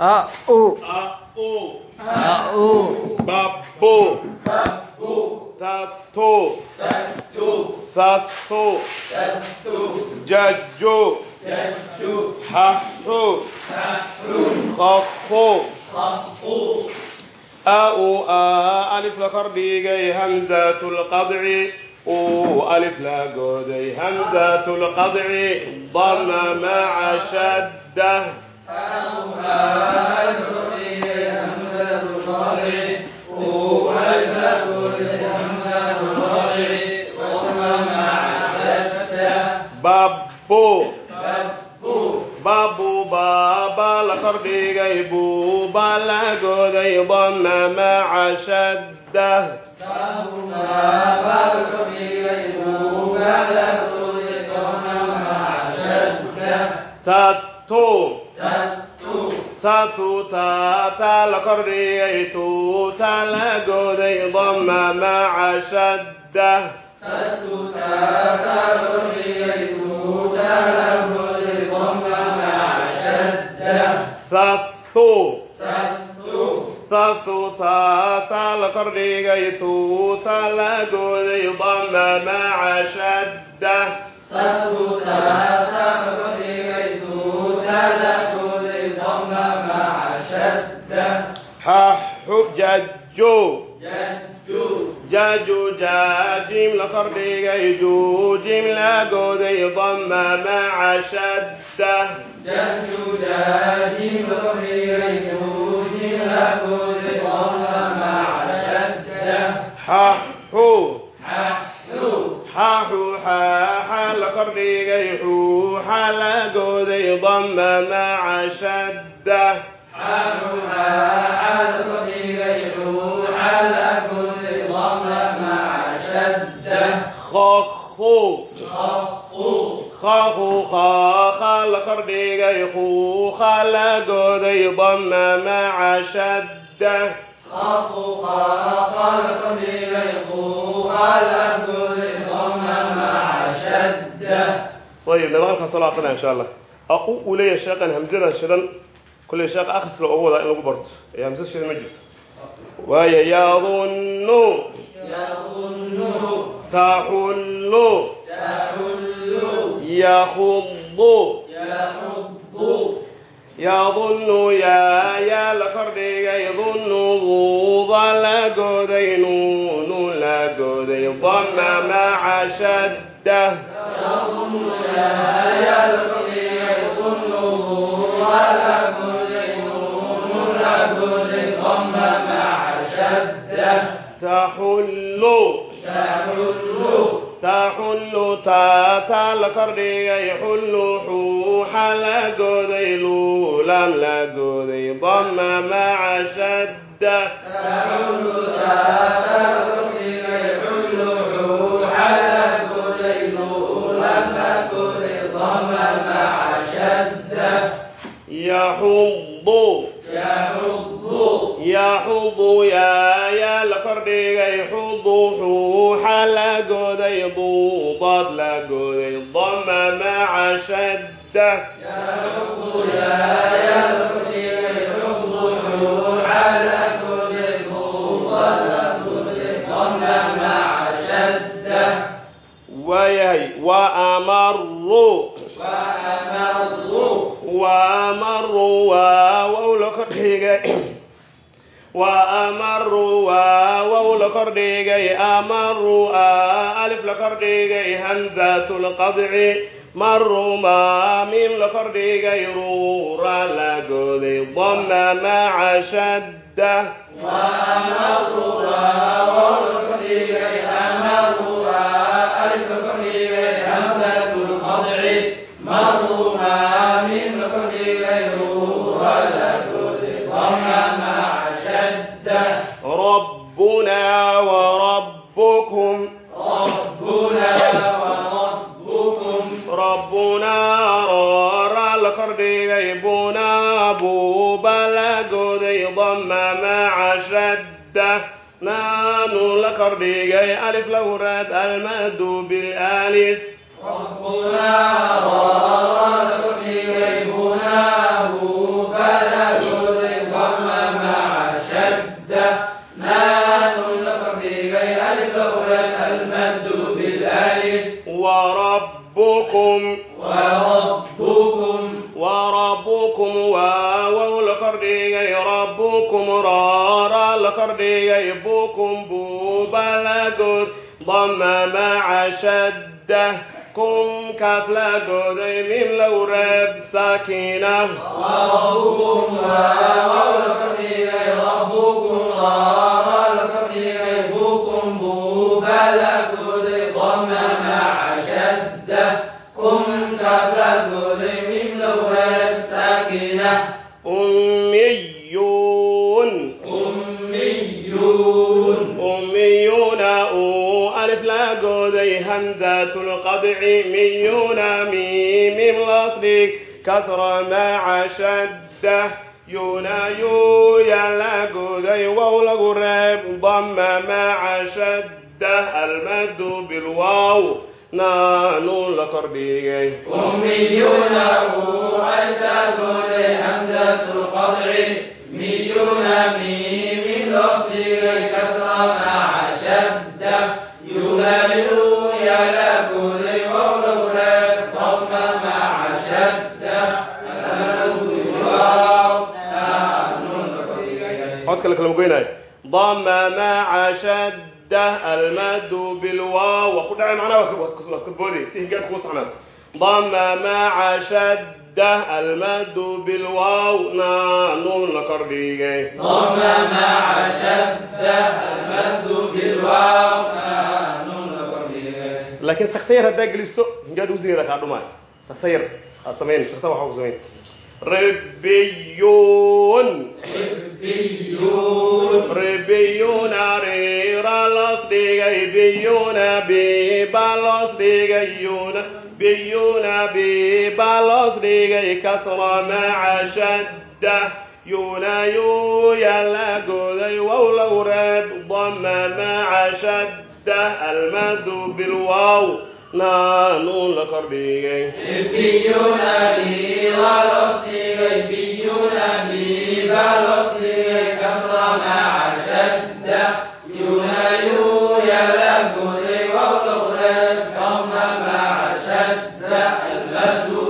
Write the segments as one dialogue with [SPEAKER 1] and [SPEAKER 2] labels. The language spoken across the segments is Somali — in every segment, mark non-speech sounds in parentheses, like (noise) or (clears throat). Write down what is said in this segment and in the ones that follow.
[SPEAKER 1] أو
[SPEAKER 2] أو
[SPEAKER 1] أو
[SPEAKER 2] بابو تاتو ثاثو جاجو ححو خفو أو آ ألف لقربيجي همزة القطع أو ألف لقودي همزة القطع ضم مع babu. Babu baaba la kordhigay buuba la goday dama maca shadda tato شدة بابو بابو بابا لقربيجي بوبا لقودي ضم مع شدة تاتو تاتو تاتا لقربيجي توتا لقودي ضم مع شدة ثاثو ثاثو ثاثا لقربيجي توتا لقودي ضم مع شدة ححو ججو جاجو جاجيم لقربيجي جو جيم لقودي ضم مع شدة ححو حاحو حاحا لقربيجي حوحا لقودي ضم مع شدة خخو خاخو خاخا لقربيجي خوخا لقودي ضم مع شدة طيب نبغى صلاة إن شاء الله أقول ولي شيخ همزة شدن كل شيخ أخس له أول إنه برت يا همزة شدن ما جبت وهي يظن تحل يخض يظن يا يا لفردي يظن ضوض لقودي نون لقودي ضم مع شدة تحل تحل تاتا لقردي يحل حوحا لقودي لولم لقودي ضم مع شدة يحض همزة roora la kordhigay bukum buuba la good dama maca shadda kum kaaf la goday mim low reeb sakiina
[SPEAKER 1] ربكم
[SPEAKER 2] همزة القطع من يونامي من كسر مع شدة يونا يويا لقذي وولق الريب ضم مع شدة المد بالواو
[SPEAKER 1] naanu la kordhigay miyuna
[SPEAKER 2] حط كلام كلام قوينا ضم مع شدة المد بالواو وقل عين معنا وكتب بودي سيه قاعد خوص عنا ضم مع شدة المد بالواو نانون لكرديجي
[SPEAKER 1] ضم مع شدة المد بالواو نون لقبيل
[SPEAKER 2] لكن سختير هدا جلسو قاعد وزيرك عدوما سختير سمين سختير وحوق سمين ربيون
[SPEAKER 1] حبيون
[SPEAKER 2] ربيون ريرا لصديغي بيون بيبا لصديغيون Rebellion. Rebellion. Rebellionarera los diga y bellona beba los diga y una bellona beba los diga
[SPEAKER 1] y e kasra ma'a shadda yuna yuya la goda y wawla urab dhamma ma'a shadda المد بالواو naanu
[SPEAKER 2] la kordhigay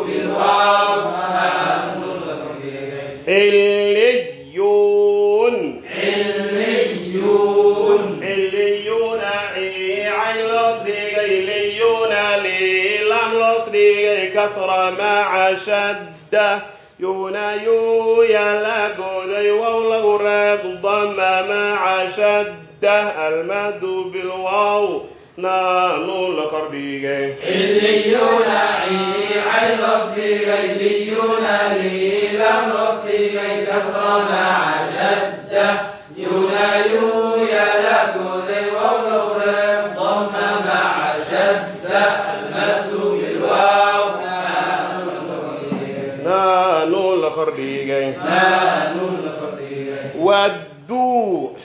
[SPEAKER 2] بالوعد لصديق كسر مع شدة يونا يو يلا قولي وولو رب ضم مع شدة المد بالواو نانو لكرديجي
[SPEAKER 1] عليون waduu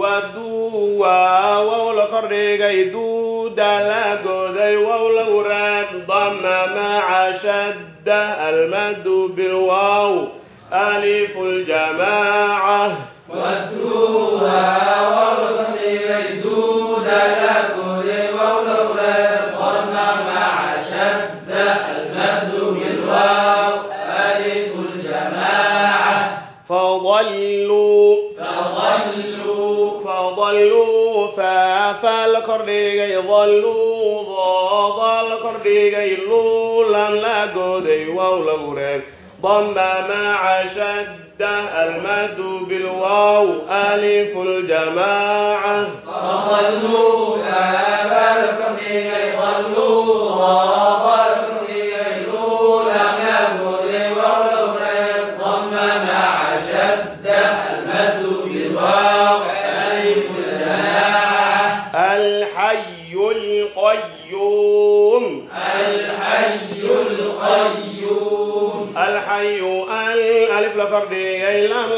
[SPEAKER 2] waduu waa wow la kordhigay duuda la goday wow lagu raagdama maca shadda almadu bilwaw. Alif ljamaaca la kordhigay dalluu dooda la kordhigay luulan la goday wow lagu reeb dama maca almadu bilwaaw alifu ljamaaca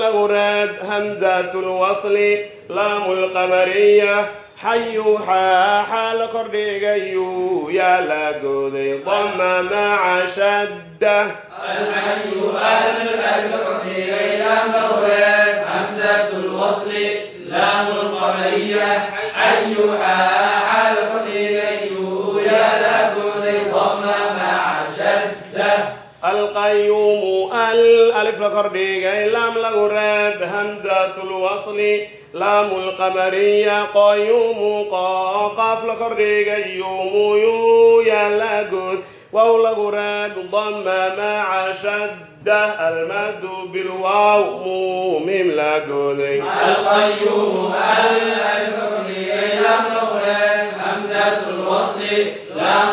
[SPEAKER 2] الأوراد همزة الوصل لام القمرية xayu xaaxa la kordhigayu yaa la goday dama maca shadda xayu xaaxa
[SPEAKER 1] القيوم الألف لقردي لام لغرب همزة الوصل لام القمرية قيوم قاف لقردي يوم يو يا واو لغرب ضم مع شدة المد بالواو ميم لغوث القيوم
[SPEAKER 2] الألف لقردي لام لغرب همزة الوصل لام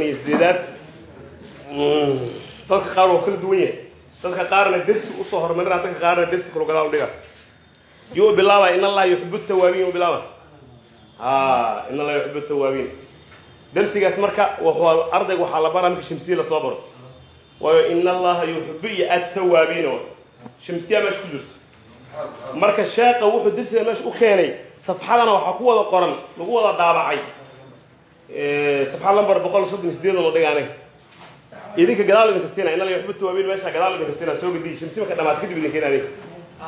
[SPEAKER 2] soddon iyo sideedaad dadka qaar waa kala duwan yahay dadka qaarna dersi u soo hormarina dadka qaarna dersi kalo gadaal dhiga yuu bilaaba in allaha yuxibu tawaabiin u bilaaba a in allaha yuxibu tawaabiin dersigaas marka wuxuu ardayga waxaa la baraa marka shamsiya la soo baro waayo in allaha yuxibu iyo attawaabiin o shamsiya meesha ku jirto marka sheekha wuxuu dersiga meesha u keenay safxadana waxaa ku wada qoran lagu wada daabacay safxa lambar boqol soddon sideed oo dhiga aniga idinka gadaal idinka siina in alla yuxibu tawaabiin meesha gadaal idinka siina soo gedi shamsi marka dhamaad kadib idinka in adiga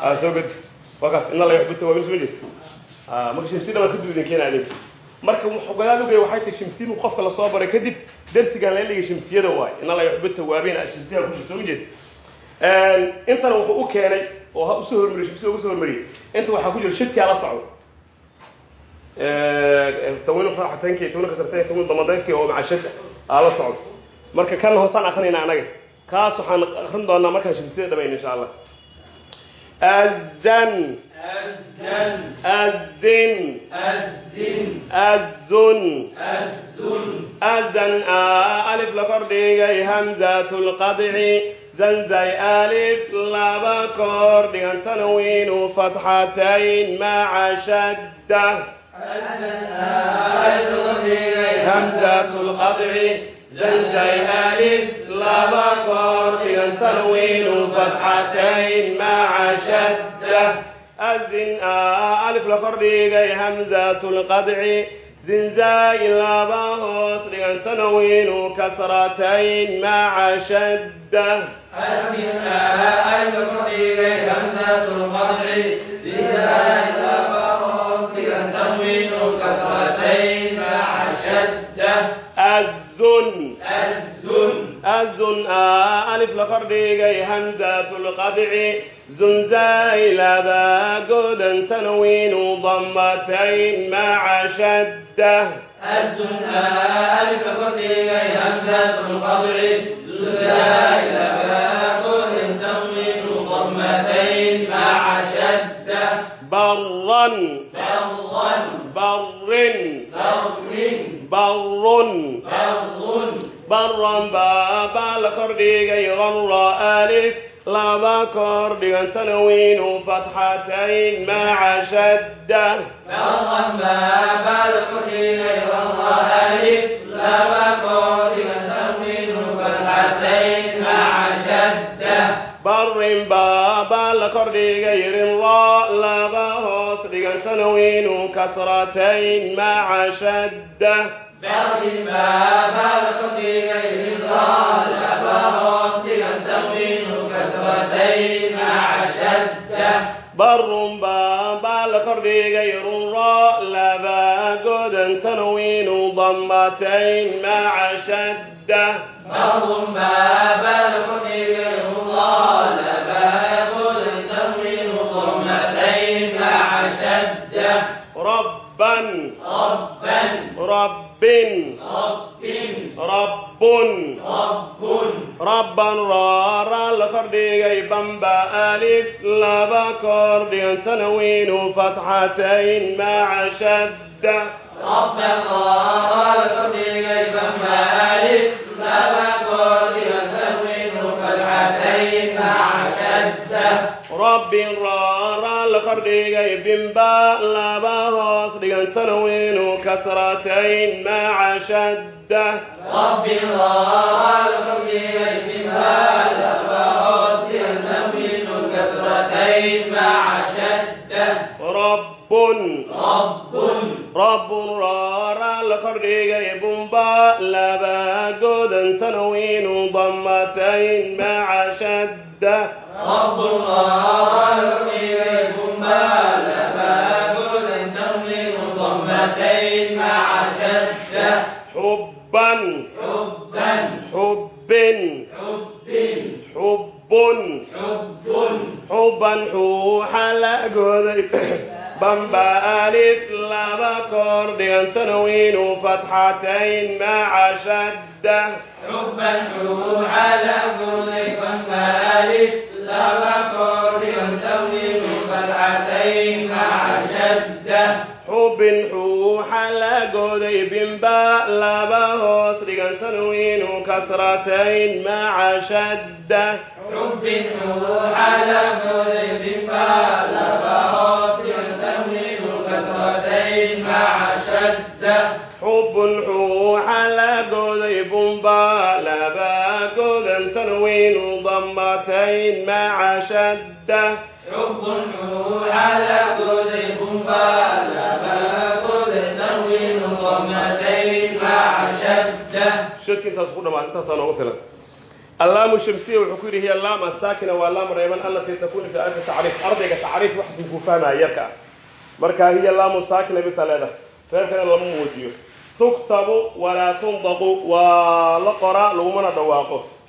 [SPEAKER 2] a soo gedi waa kaas in alla yuxibu tawaabiin soo jeed a marka shamsi dhamaad kadib idinka in adiga marka wuxuu gadaal ugaya waxay tahay shamsi mu qofka la soo baray. Kadib dersigan la dhigay shamsiyada waay. In alla yuxibu tawaabiin a shamsiyaha ku jirto soo jeed intana wuxuu u keenay oo ha u soo hormariyey shamsiya ugu soo hormariyey inta waxaa ku jira shidkaa la socdo tawaynu aala socdo. Marka kan hoosaan akrinayna anaga. Kaas waxaan akrin doonaa markaan shibsida dhamayn insha allah. Azan. Azin azun azan alif lakordhigay hamzat lqadci zanzay alif laba kor dhigan fatxatayn maca shadda همزة القطع زنزي ألف لابا كور تنوين فتحتين مع شدة الزن ألف لفرديغي همزة القطع زنزاي لابا هوس تنوين الكفين مع شدة الزن الزن الزن ألف لفرديقي همزة القطع زن زاي لبا قد تنوين ضمتين مع شدة الزن ألف لفرديقي همزة القطع زن زاي لبا قد برا برا بر بر بر baran baabaa la kordhigay rarra alif laba kor dhigan tanawinu fatxatayn maca shadda.
[SPEAKER 1] Baran baabaa la kordhigay rarra alif laba kor dhigan tanawinu fatxatayn maca shadda.
[SPEAKER 2] Barin baa بابا لكرديغي غر ألف لابا كرديغا تنوين فتحتين مع شدة بر بابا لكرديغي را لابا هوس ديغا تنوين كسرتين مع شدة بر بابا لكرديغي را لابا قد تنوين ضمتين مع شدة ربا ربا رب رب رب rabban raara la kordhigay bamba alif laba kordhigan tanwiinu fatxatayn maca shadda. Rabban raara la kordhigay bamba alif laba kordhigan مع شدة رب رب رارا لكرديغي بمبا لابا قد تنوين ضمتين مع شدة
[SPEAKER 1] rabbun. Raaraan la kordhigay bumba labagoodan tanwiinu damatayn (clears throat) maca shadda.
[SPEAKER 2] حبا
[SPEAKER 1] حبا
[SPEAKER 2] حب
[SPEAKER 1] حب
[SPEAKER 2] حب حبا حوحا لا قدر قذي بمبا ألف لابا كورديان تنوين فتحتين مع شدة
[SPEAKER 1] حبا حوح على كل فالف لما كوريا تنوين فتحتين مع شدة
[SPEAKER 2] حب حوحا لا قذي بمبا لابا هوس ديان تنوين كسرتين مع شدة
[SPEAKER 1] حب حوح على كل فالف
[SPEAKER 2] ضمتين مع شدة
[SPEAKER 1] حب حوح على كل فالف تنوين ضمتين مع شدة
[SPEAKER 2] shadki intaas ku dhamaa intaasaa noogu filan allaamu shamsiya wuxuu ku yidhi hiya laam asaakina waa laam reeban allatii takunu fi alfi tacriif ardayga tacriif waxsin kuu fahmaya yarka ah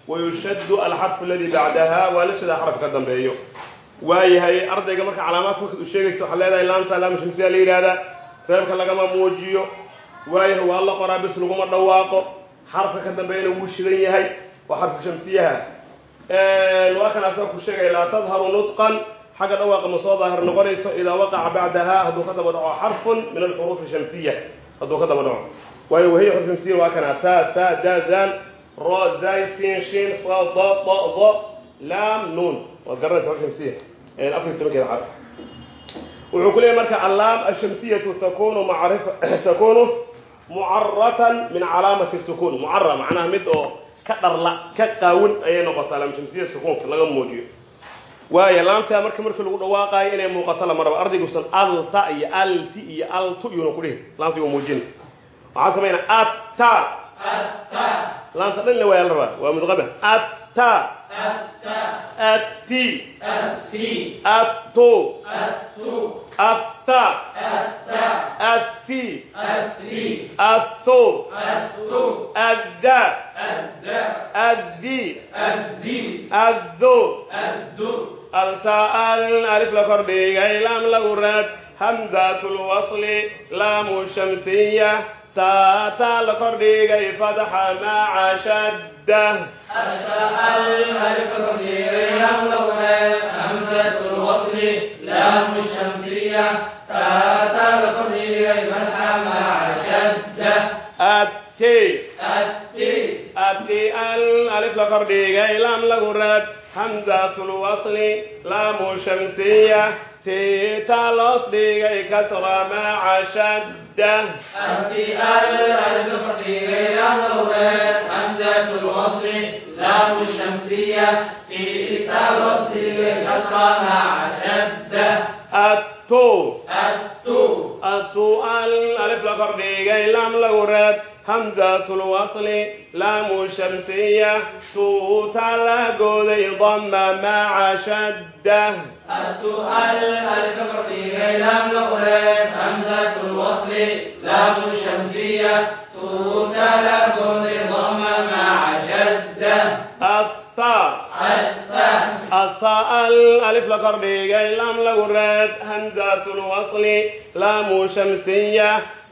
[SPEAKER 2] wayushaddu alxarfu aladii bacdaha waa la shadaa xaraf ka dambeeyo waayahay ardayga marka calaamaadka markaad u sheegayso waxaad leedahay laamta laamu shamsiya la yidhahdaa reerka lagama muujiyo waayahay waa la qoraa bis laguma dhawaaqo xarafka ka dambeeyana wuu shidan yahay waa xarfu shamsiyaha waa kan asaga ku sheegaya laa tadharu nutqan xagga dhawaaqa ma soo daahir noqonayso idaa waqaca bacdaha hadduu ka daba dhaco xarfun min alxuruufi shamsiya hadduu ka daba dhaco waayo wahiya xuruf shamsiya waa da da da laam nuun waad garanaysa xuruf shamsiya. Afar iyo tobankeeda xarf wuxuu ku leeyahy marka allaam ashamsiyatu takunu macrifa (clears throat) takunu mucaratan min calaamati sukuun mucara macnaha mid oo ka dharla ka qaawin ayay noqotaa. Laam shamsiya sukuunka laga muujiyo. Waayo laamtaa marka markii lagu dhawaaqaayo inay muuqato lama rabo ardayguusan alta iyo alti iyo altu iyuna ku dhihin laamta waa muujin. Waxaa samaynaa atta laanta dhan la waaya la rabaa waa mudqama atta atti
[SPEAKER 1] atto
[SPEAKER 2] atta atti
[SPEAKER 1] atto
[SPEAKER 2] adda addi
[SPEAKER 1] addo
[SPEAKER 2] alta'an
[SPEAKER 1] alif
[SPEAKER 2] la kordhigay laam lagu raad hamzatul wasli laamu shamsiya taataa la kordhigay fadxa maca shadda
[SPEAKER 1] ati al alif la kordhigay lam lagu rad hamzat
[SPEAKER 2] lwasli
[SPEAKER 1] laamu
[SPEAKER 2] shamsiya الألف لكرديغي لام لغرات همزة الوصل لام لغرات همزة الوصل لام الشمسية تو تلقودي ضم مع شدة
[SPEAKER 1] السؤال الكفري لام الأولاد همزة الوصل لام الشمسية توتا لكم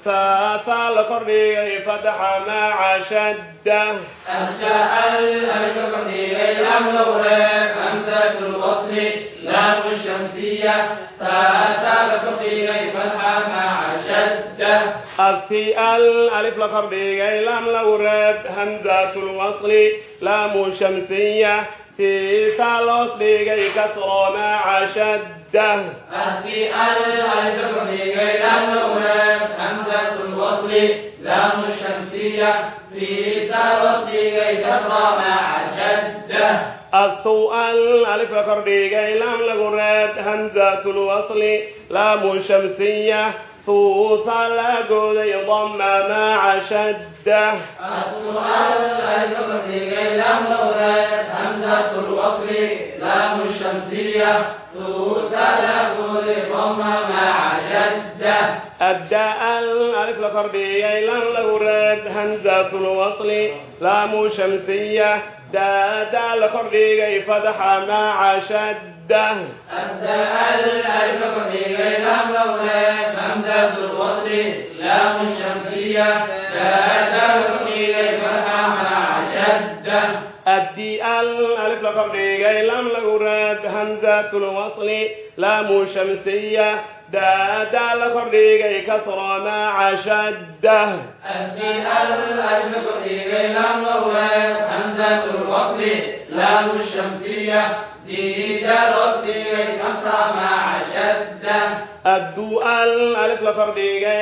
[SPEAKER 1] ضم مع شدة
[SPEAKER 2] الثاء
[SPEAKER 1] الثاء
[SPEAKER 2] الثاء الألف لكرديغي لام لغرات همزة الوصل لام شمسية ثاء ثاء لكرديغي فتح مع شدة
[SPEAKER 1] السؤال الكفري لام الأولاد همزة الوصل لام الشمسية تاتا لكم فتحة مع شدة
[SPEAKER 2] الثاء الألف لكرديغي لام لغرات همزة الوصل لام شمسية في ثالث ديغي كسر مع شدة
[SPEAKER 1] أتي الألف قرية فوط الأقول ضمم مع
[SPEAKER 2] شده
[SPEAKER 1] السؤال غير مورد همزة الوصل لام الشمسية فوط الأقول ضمم مع شده
[SPEAKER 2] أبدأ الألف لخربي إلى الأوراد همزة الوصل لام شمسية داد الخربي فتح مع شده
[SPEAKER 1] الدهر الدهر الألف في غير مولاه همزة الوصل لام الشمسية لا تلقي أدي
[SPEAKER 2] ألف لقب ريغي لم لغرات همزة الوصل لام شمسية دا دا لقب ريغي كسر مع شده
[SPEAKER 1] أدي ألف لقب ريغي لم لغرات همزة الوصل لام الشمسية في درس والمسامع شدة
[SPEAKER 2] الدؤل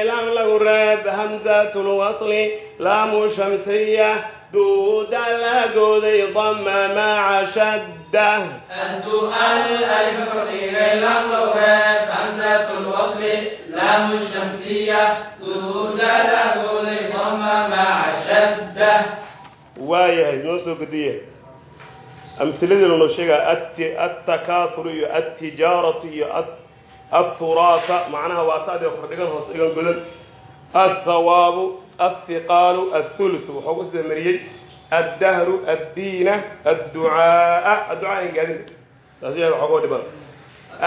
[SPEAKER 2] لام له الراب همزة الوصل لام شمسية دود الأجود ضم مع شدة
[SPEAKER 1] الدؤل ألف لفردي لام له الراب همزة الوصل لام الشمسية دود الأجود ضم مع شدة
[SPEAKER 2] وايه نوسو قديه amhiladeena loo sheegaya attakahuru iyo altijaaratu iyo aturaata macnaha waa taadee kordhigan hoos dhigan godan. Athawaabu athiqaalu athuluthu waxuu ku sida mariyey addahru addiina adducaaa. Adducaa en gaadin taas yaa waxoogo dhiban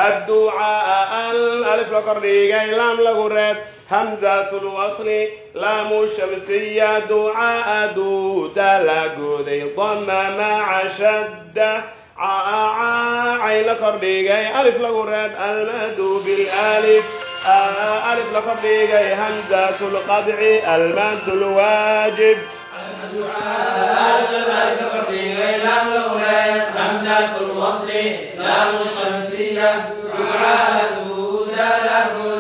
[SPEAKER 2] adducaaa al alif la kordhigay laam lagu reeb hamzat lwasli laamu shamsiya ducaa duuda la gooday dama maca shadda
[SPEAKER 1] caacay la kordhigay alif lagu reeb almadu bilaalif alif la kordhigay hamzat lqadci almadu lwaajib hamzat lwasli laamu shamsiya ducaa duuda la gooday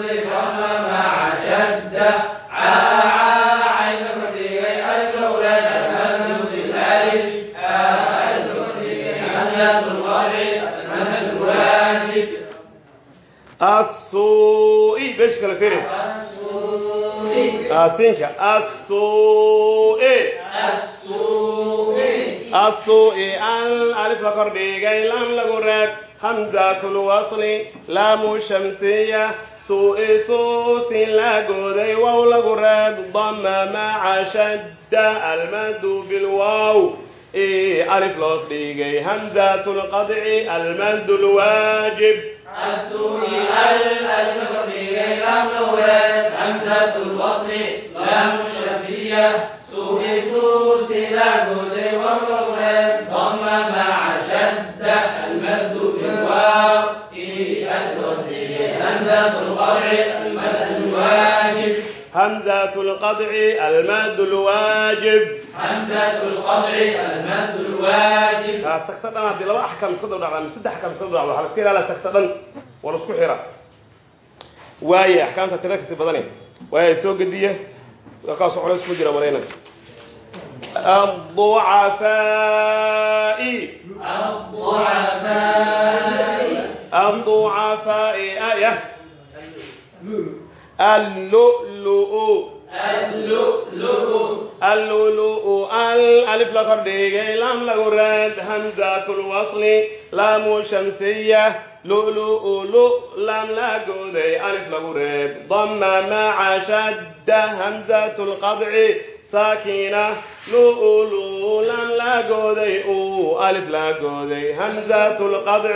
[SPEAKER 2] السوء بيش كلا فيري السوء السوء
[SPEAKER 1] السوء
[SPEAKER 2] السوء الالف وقر ديغي لام لغرات همزة الوصل لام شمسية سوء سوس لقودي واو لغرب ضم مع شدة المد بالواو إيه ألف لوصليغي همزة القطع المد الواجب
[SPEAKER 1] السوء همزة القطع المد الواجب
[SPEAKER 2] همزة القطع المد الواجب
[SPEAKER 1] همزة القطع المد الواجب
[SPEAKER 2] سكتة هذه لو أحكام صدر دعوة من سد أحكام صدر دعوة خلاص كده لا سكتة ورسكو حيرة واي أحكام تتنافس بدني واي سوق دية لقاص على سوق جرا الضعفاء
[SPEAKER 1] الضعفاء
[SPEAKER 2] الضعفاء آية اللؤلؤ
[SPEAKER 1] اللؤلؤ
[SPEAKER 2] اللؤلؤ الألف لقرديغي لام لغرد همزة الوصل لام شمسية لؤلؤ لؤ لام لقودي ألف لغرد ضم مع شدة همزة القطع ساكنة لؤلؤ لام لقودي أو ألف لقودي همزة القطع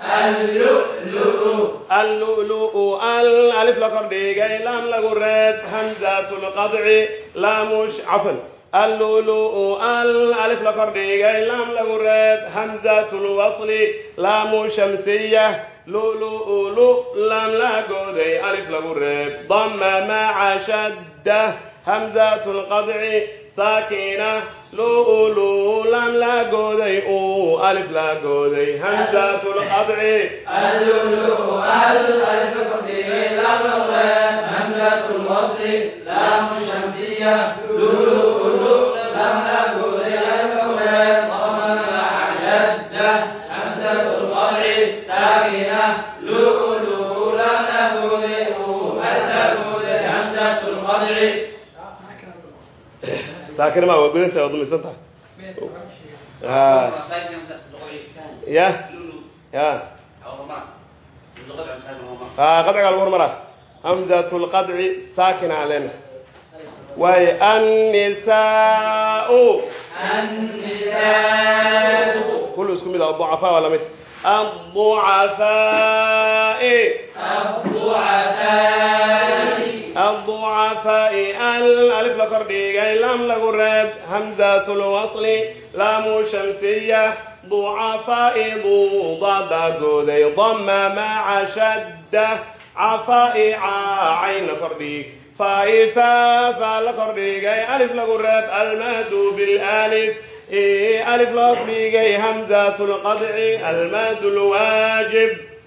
[SPEAKER 1] اللؤلؤ
[SPEAKER 2] اللؤلؤ الألف لقرديغي لام لغرد همزة القطع لام ش- عفوا اللؤلؤ الألف لقرديغي لام لغرد همزة الوصل لام شمسية لؤلؤ لؤ لام لغودي ألف لغرد ضم مع شدة همزة القطع saakina lu'lu lam la gooday uu alif la gooday hamzatu lqadci
[SPEAKER 1] اللؤلؤ الألف
[SPEAKER 2] saakirma ah. waa godasa waa dumaysan tahay ya? Ya. Ah, Qadciga lagu hormara. Hamzat lqadci saakina aan leena waayo
[SPEAKER 1] annisaau.
[SPEAKER 2] Kulu isku mid ah, a ducafa waa la mid aducafaai
[SPEAKER 1] الضعفاء
[SPEAKER 2] الضعفاء الألف لكرديغي لام لغرب همزة الوصل لام شمسية ضعفاء ضو ضاد قودي ضم مع شدة عفاء ع عين لكرديغ فايفا فالكرديغي ألف لغرب المد بالألف إيه ألف لكرديغي همزة القطع المد الواجب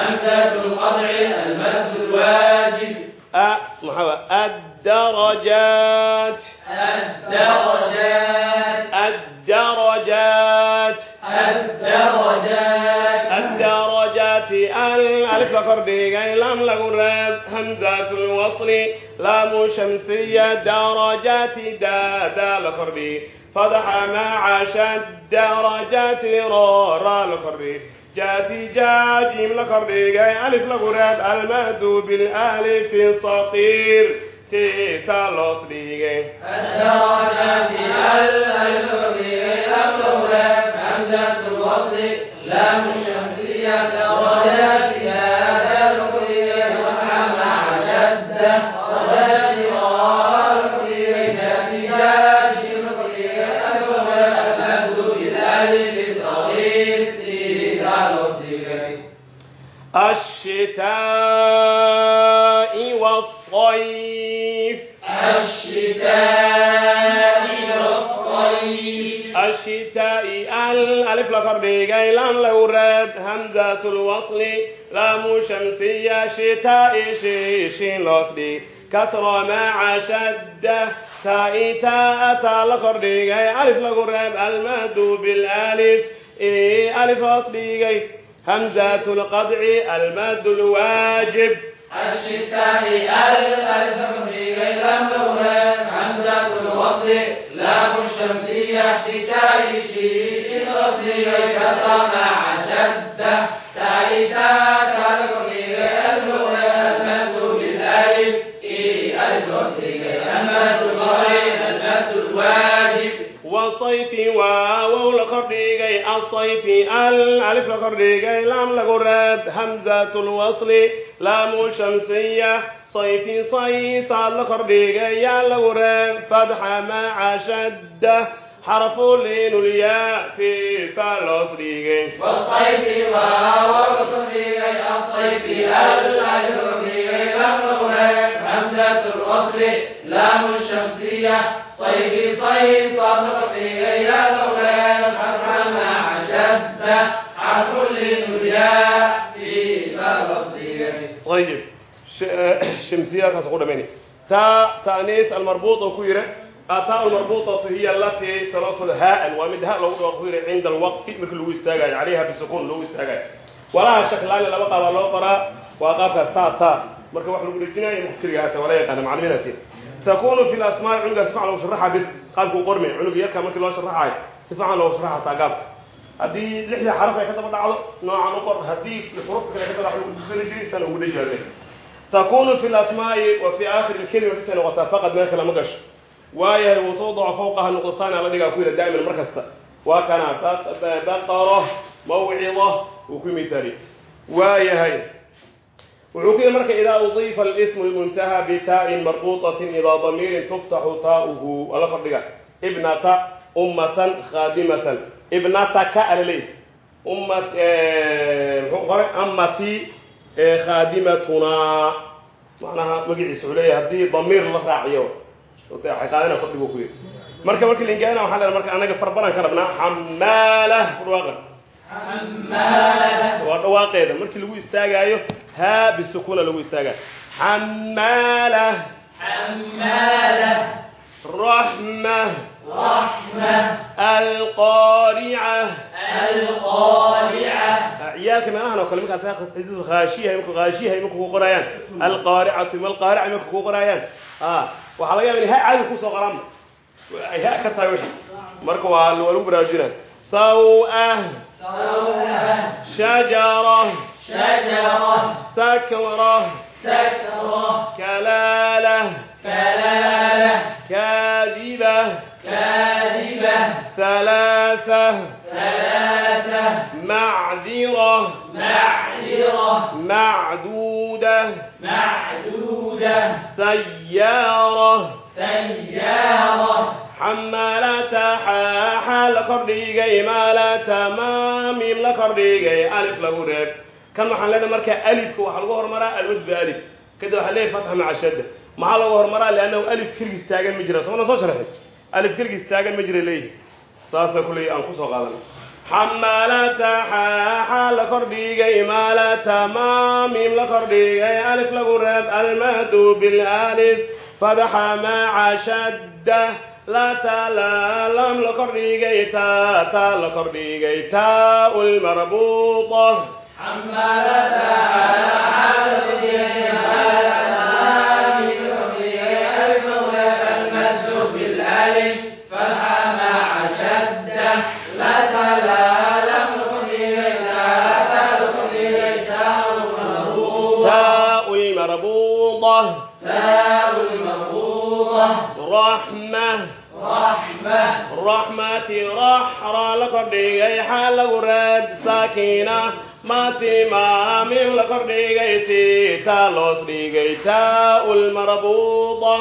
[SPEAKER 1] همزة القطع المد
[SPEAKER 2] الواجب أ محاوة الدرجات
[SPEAKER 1] الدرجات
[SPEAKER 2] الدرجات
[SPEAKER 1] الدرجات
[SPEAKER 2] الدرجات الألف قردي لم لغرب همزة الوصل لام شمسية درجات دا دال قردي فتح مع شد درجات را را جاتي جا جيم لكرديغي ألف لغرب المد بالألف صقير تي تالوس ديغي
[SPEAKER 1] الدرجات الألف في لم صلاة الوصل لام
[SPEAKER 2] شمسية شتاء شيش لصدي كسر مع شدة تاء تاء تاء لقرديغي ألف لقرب المد بالألف إيه ألف أصديغي همزة القطع المد الواجب
[SPEAKER 1] الشتاء ألف ألف كي لم تولد حمزة الوصل لام الشمسية شتاء شيء الأصل كتم عشد تأتى ترك
[SPEAKER 2] sayfi waa wow la kordhigay asayfi al alif la kordhigay laam lagu reeb hamzat lwasli laamu shamsiya sayfi say saad la kordhigay yaa lagu reeb fadxa
[SPEAKER 1] maca shadda الصيف الصيف الألف في لم تغرب همزة الوصل لام الشمسية صيف صيف صدق في يا تغرب حرف مع شدة حرف للنجاة في فالوصية
[SPEAKER 2] طيب ش- شمسية كسقودة مني تا تأنيث المربوطة كويرة التاء المربوطة هي التي تلفظ هاء ومن هاء لو كويرة عند الوقف مثل لو استاجا عليها بسكون لو استاجا ولا شك لا لا بقى ولا قرا وقف تا تا مركب واحد يقول الجناية مكتريات ولا يقدم معلمينتي تكون في الأسماء عند اسمع لو شرحها بس قالكوا قرمي عنق يركا مركب لو شرحها سفعا لو شرحها تاقابت haddii lixda xaraf ay ka daba dhacdo noocan u qor haddii xurufta kale ka daba dhacdo kusani jirisana ugu dhejaaday takunu fi lasmaa'i wa fi aakhiri lkelima bisa noqotaa faqad meel kale ma gasho waayahay watuudacu fawqaha nuqdataani ala dhigaa ku yidha daa'iman mar kasta. Waa kana baqaro mawcido uu ku misaali. Waayahay. Wuxuu ku yidhi marka idaa udiifa alismu lmuntaha bitaa'in marbuutatin idaa damiirin tuftaxu taa'uhu. Ala kordhiga ibnata ummatan khaadimatan. Ibnataka alaley ummat muxuu qoray amati khaadimatunaa macnaha magaciisa wuxuu leeyahay haddii damiir la raaciyo waxay qaadana kordhigu ku yidhi. Marka marka lingaana waxaa leedahay marka anaga farbaran ka rabnaa xamaalah ku dhawaaqa waa dhawaaqeeda. Markii lagu istaagaayo haa bisukuna lagu istaagaayo xamaalah raxma alqaarica ciyaalka meelahan oo kale markaas haashiyahay marku haashiyahay marku ku qorayaan. Alqaaricatu ima alqaarica marka ku qorayaan. A waxaa laga yaba in ha caadi ku soo qoraanba ay ha ka tahay wixii. Marka waa waa lagu baraarujina saw-a shajara. Sakra. Kalaala كاذبة. ثلاثة. ثلاثة. معذرة. معذرة. معدودة. معدودة. سيارة. سيارة. xamaalataha xaa la kordhigay maalata maamim la kordhigay alif lagu reeb kan waxaan leenahay marka alifka waxaa lagu hormaraa alwad bialif kadib waxaa leeyahy fatxa maca shadda maxaa lagu hormaraa liannahu alif kirgis taagan ma jira soona soo sharxay alif keligiis taagan ma jira leeyihi saasa kuley aan ku soo qaadan. Xamaalata xaaxa la kordhigay maalata maamim la kordhigay. Alif lagu reeb almadu bilalif fadaxa maca shadda latalalam la kordhigay ta ta la kordhigay. Taa lmarbuuta raxmati raxra la kordhigay xaa lagu raad saakiina mati maa mim la kordhigay si loos dhigay taa ulmarabuuda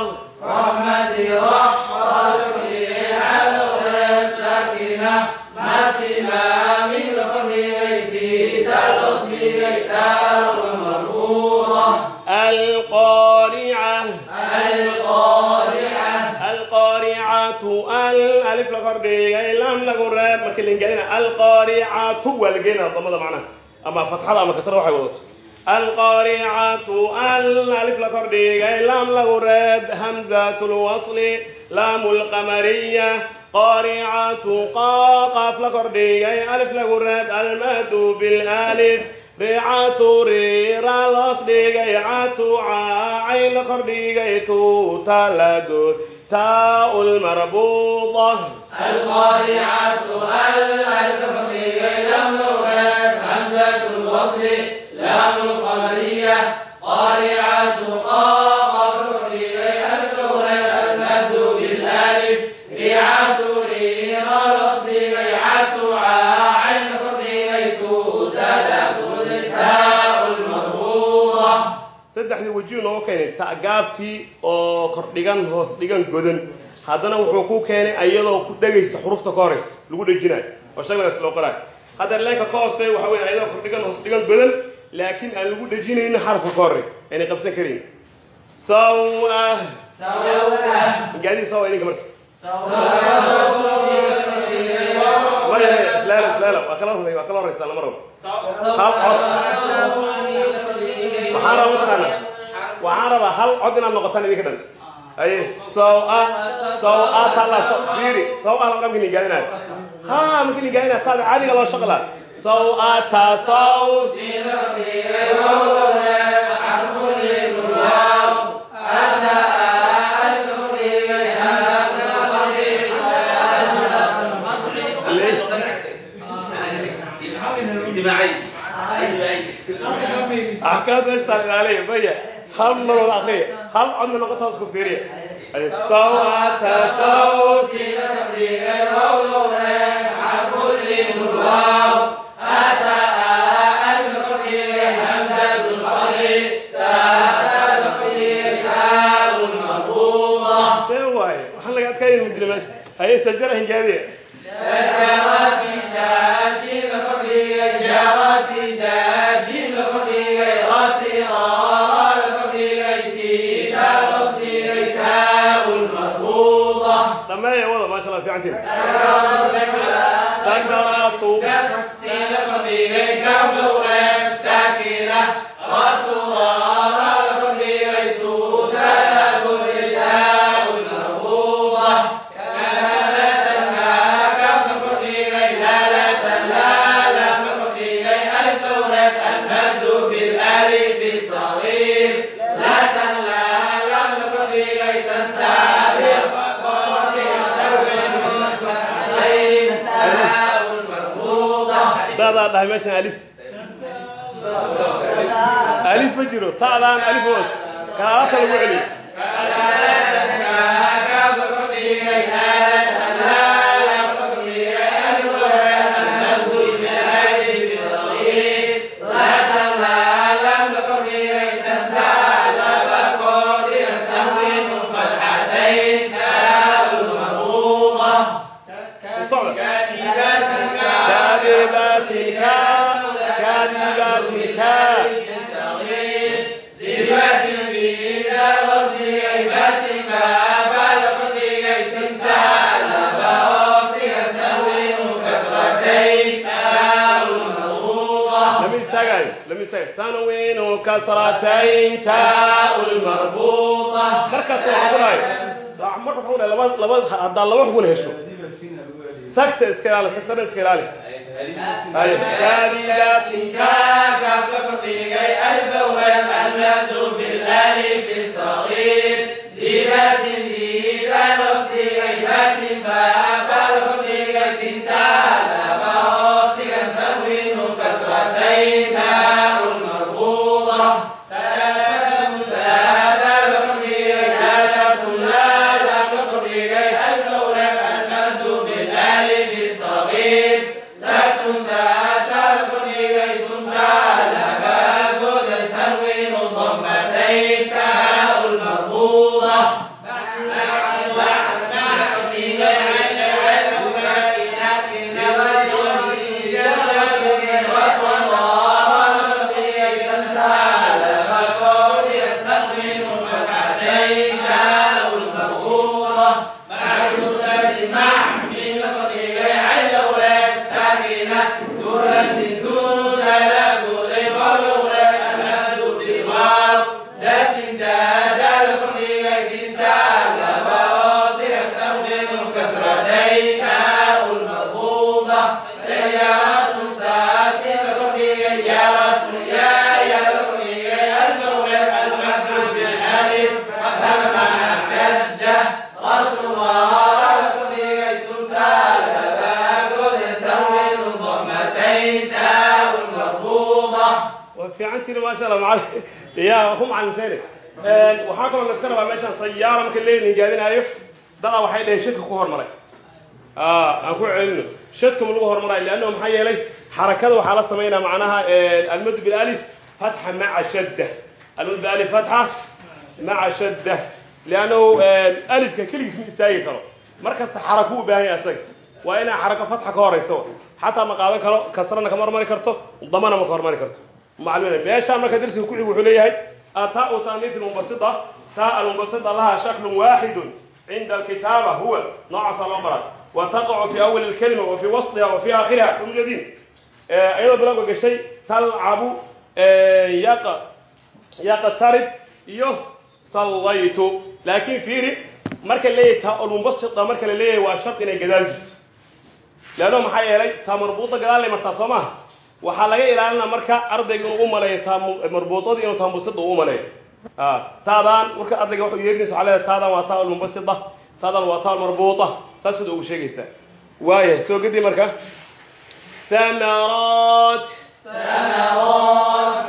[SPEAKER 2] القارعة alqaaricatu al alif la kordhigay lam lagu reeb markii la ingelina alqaaricatu waa la geynaya damada macnaha ama fatxada ama kasra waxay wadato. Alqaaricatu al alif la kordhigay lam lagu reeb hamzatu lwasli laamu lqamariya qaaricatu qaaqaaf la kordhigay alif lagu reeb almadu
[SPEAKER 1] bilalif. Ricatu rira loos dhigay catu caacay la kordhigay tuuta lagood تاء المربوطة القارعة الألف هي لم همزة الوصل لام القمرية قارعة قاف
[SPEAKER 2] saddexdii waji noogu keenay ta'gaabtii oo kordhigan hoos dhigan godan. Haddana wuxuu ku keenay iyadoo ku dhegaysa xurufta ka horaysa lagu dhejinayo oo shaglaas loo qoraay hadda leenka ka hooseeya waxa wey ayadoo kordhigan hoos dhigan godan laakiin aan lagu dhejinayna xarafka ka horey aynay qabsan karayn sawa. Gaadiisa waa idinka marka. Waa kala horeysa lama rabo waxaan rabaa mataqaana waxaan rabaa hal cod inaad noqotaan idinka dhan. Aye sawa sawa tala fiiri sawa la dhamka nigaadinayo ha markii nigaadinayo taada caadiga loo shaqlaa. Sawa ta هذا اشتغل عليه بيا هل نرد أخي هل عندنا لغة تسكو فيري
[SPEAKER 1] الصوت
[SPEAKER 2] صوت نبي المولود عن كل الله أتى
[SPEAKER 1] أي سجلة هنجابية Thank you. Ta'daan alif hoos kalaata lagu celiyo تنوين وكسرتين تاء المربوطة مركز وحضراي مركز وحضراي لبا لبا هذا لبا حكون هشو سكت اسكالي سكت اسكالي أي كاذباتك وفيعنتي ما شاء الله مع يا هم عن ثاني waxaa kaloo laska rabaa meeshaan sayaara marka leeyihin gaadinaayo dadaa waxay dhaheen shadka ku hormaray aan ku celino shadka ma lagu hormarayo leannahu maxaa yeelay xarakada waxaa la samaynaa macnaha almad bilالف فتحة مع شدة المد بالالف فتحة مع شدة لأنه ألف كل اسم استاجي كرو مركز حركه باهي أسج وأنا حركة فتحة كوريسو حتى ما قاعد كرو كسرنا كمر مري كرتو ضمنا ما كمر macluuminaya meeshaa marka darsiga kuxig wuxuu leeyahay ataa-u taaniifi munbasida taa munbasida laha shaklun waaxidun cinda alkitaaba huwa noocaasa loo wa taqacu fii awali lkalima wa fii wasطiha wa fii aakhiriha. Sojadiin iyadoo bilaabka gashay talcabu yaqtarib iyo sallaytu. Laakiin fiiri marka leeyahay ta almunbasida marka la leeyahay waa shart inay gadaal jirto. Leano maxaa yeelay taa marbuuda gadaal lay martaa soo maha waxaa laga ilaalina marka ardayga inuu umaleeyo taam marbuuadii inuu taambusida u umaleeyo ah, taadaan marka ardayga waxau yeerinaysa waa leeda taadaan waa taa almunbasida taadan waa taa almarbuuta saas sida ugu sheegaysaa. Waaya soo gedi marka. Samaraat.
[SPEAKER 2] Samaraat.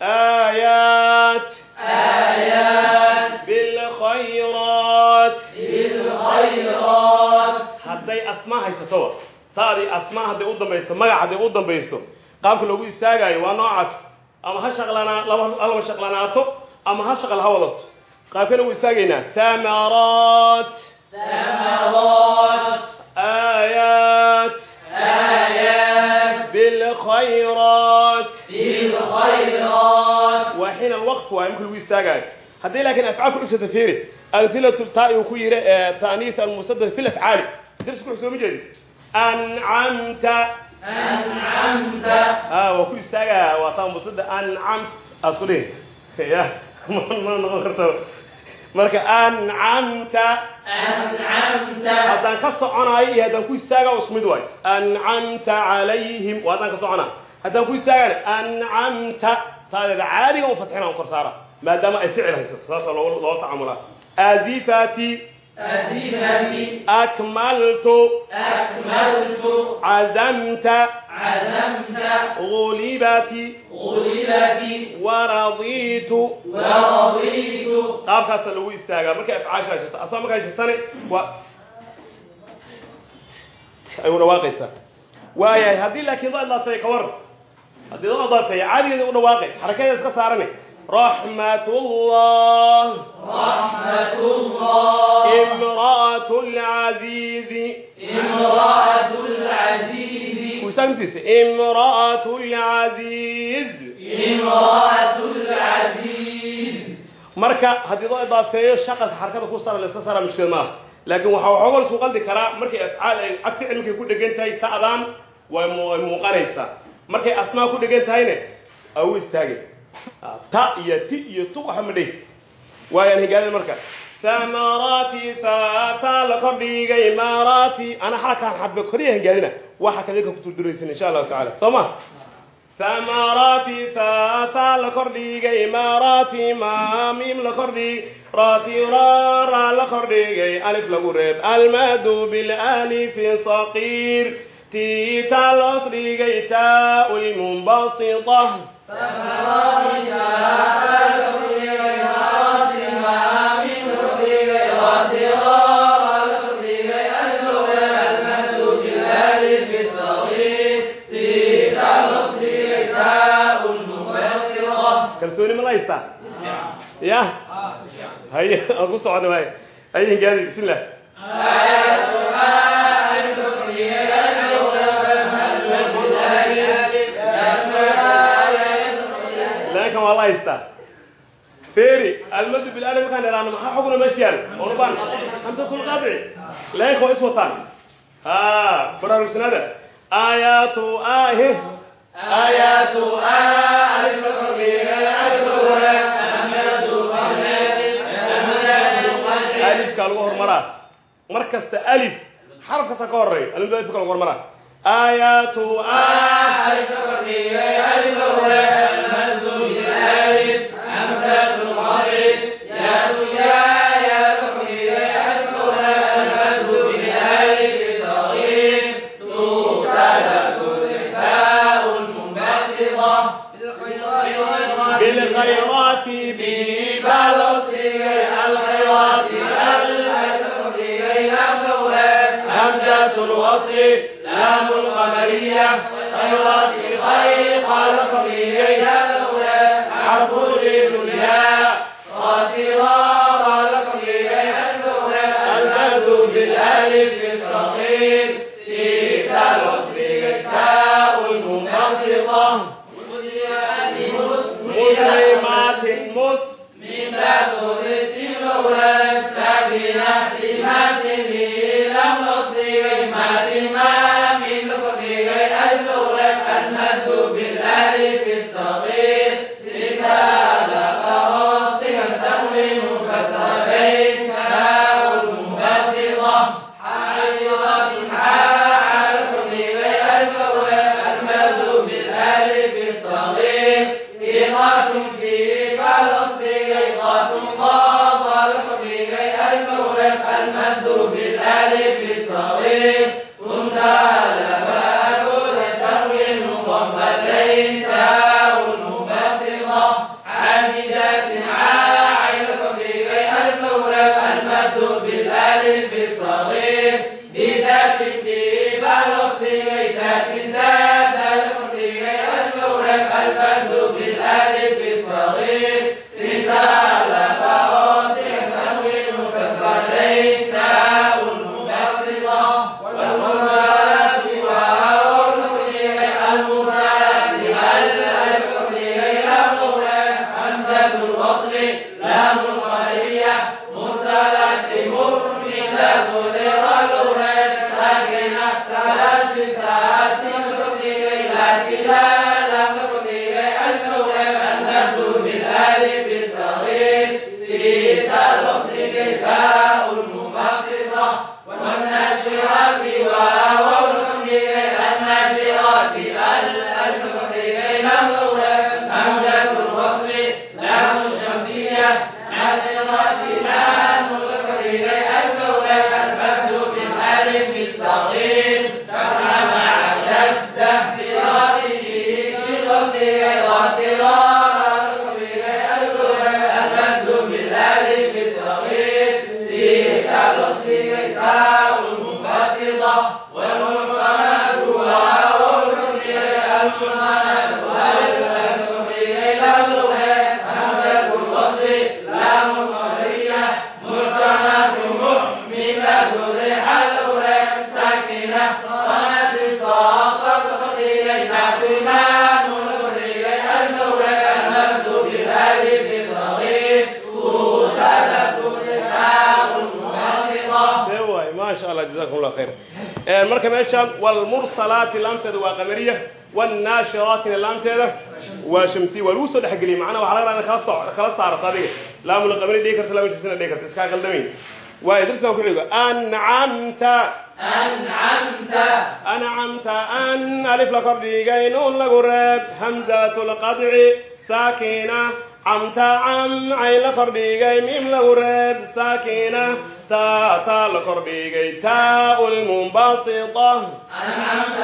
[SPEAKER 1] Aayaat.
[SPEAKER 2] Aayaat.
[SPEAKER 1] Bilkhayraat. Bilkhayraat.
[SPEAKER 2] Hadday asmaa haysatoba taadii asmaa hadday u dambayso magac hadday u dambayso qaabka loogu istaagaayo waa noocaas. Ama ha shaqlanaa laba shaqlanaato ama ha shaqal ha wadato. Qaabkana wuu istaagaynaa samaraat aayaat. Bilkhayraat. Waaxina alwaqf waa marka lagu istaagaayo. Haddii laakiin afcaal ku dhigsato fiiri amhilatu taai uu ku yidhi taaniis almusadad fi lafcaali darsi ku xusoomi jeedi. Ancamta Ah, waa ku istaaga waa taa musada ancamt asku dhihin ya ma noqon karta marka ancamta haddaan ka soconayo iyo haddaan ku istaaga isku mid waayo ancamta calayhim. Waa haddaan ka socona. Haddaan ku istaagana ancamta taadeeda caadiga u fatxina u kor saara maadaama ay ficil haysato. Saasaa loola tacamulaa. Azifati
[SPEAKER 1] أزفتي
[SPEAKER 2] akmaltu
[SPEAKER 1] أكملت
[SPEAKER 2] cazamta
[SPEAKER 1] عزمت
[SPEAKER 2] gulibati
[SPEAKER 1] غلبت
[SPEAKER 2] waradiitu
[SPEAKER 1] ورضيت
[SPEAKER 2] qaabkaasa lagu istaagaa markay afcaasha haysato asla marka haysatane waa ayuu dhawaaqaysaa waayahay haddii laakiin doo idaafeeya ka waran haddii doo idaafeeya caadigeeda u dhawaaqay xarakadeeda iska saarane
[SPEAKER 1] رحمة الله
[SPEAKER 2] رحمة الله
[SPEAKER 1] امرأة العزيز
[SPEAKER 2] امرأة العزيز وسامتس امرأة العزيز
[SPEAKER 1] امرأة العزيز
[SPEAKER 2] marka haddii loo idaafeeyo shaqas xarkada ku sara layska sara mushkil maaha. Laakiin waxaa waxooga la isku qaldi karaa markay afcaal ay ag ficilkay ku dhegan tahay ta'daan way muuqanaysaa. Markay asmaa ku dhegan tahayna au istaage ta iyo ti iyo tu waxba ma dhehaysa waayaan higaamin marka amarati fataa la kordhigay marati ana xarakaan xadbe korya hangaadina waxa kadinka kuturduraysan insha allahu tacala soo ma? Amarati fataa la kordhigay marati mamim la kordhi rati rara la kordhigay alif lagu reeb almadu bilalifi saqiir ti loos dhigay taa ulmunbasita ya haye aan ku socona waay haye hingaadi bismillah waa la haystaa feri almadu bilali markaan dheeraano maxaa xuguna meesha yaal orbaan hamsatul qaabici laakin waa iswataan ha baraarugsanaada aayaatu aahe
[SPEAKER 1] آيات آل
[SPEAKER 2] alifka lagu hormaraa mar kasta alif xaraf kasta ka horeeya alif alifka lagu hormaraa aayaatu لام القمرية
[SPEAKER 1] خيرا في خير إليها الأولى عبد الدنيا خاسرا خلق إليها الأولى المد بالألف الصغير
[SPEAKER 2] marka meeshaan walmursalaati laamteeda waa qamariya wanaashiraatina laamteeda waa shamsiya waa lagu soo dhexgeliyay macnaha waxaa laga rabaa in kala soo kala saarato adiga laamul qamari dhigi karta laamul shamsina dhigi karta iskaa qaldamayn waayo darsigan ku xigo ancamta
[SPEAKER 1] أنعمت
[SPEAKER 2] ancamta an alif la kordhigay nuun lagu reeb hamzatu lqadci saakina camta cam cayn la kordhigay miim lagu reeb saakina taa taa la kordhigay taa lmunbasita
[SPEAKER 1] أنعمت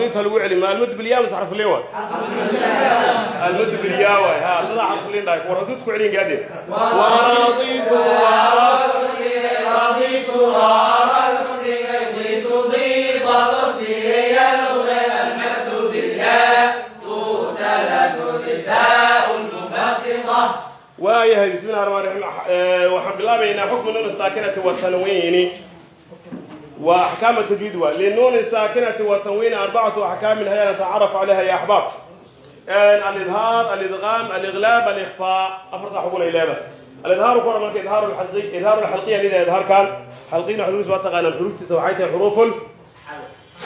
[SPEAKER 2] waradiita lagu celi ma almud bilyaa mise xarfuliin waay? Almud bilyaa waay. Ha dadaa xarfuliin dhahay waradiit ku celin gaadeen waayahay bismi llahi raxiim waxaan bilaabaynaa xukmu nuun saakinati watanwiini وأحكام التجويد للنون الساكنة والتنوين أربعة أحكام هي نتعرف عليها يا أحباب أن الإظهار الإدغام الإغلاب الإخفاء أفرط حقونا إلى الإظهار كرة ملك إظهار الحلقي إظهار الحلقية لذا إظهار كان حلقين حروف بطغانا الحروف تسوعيتها حروف ال-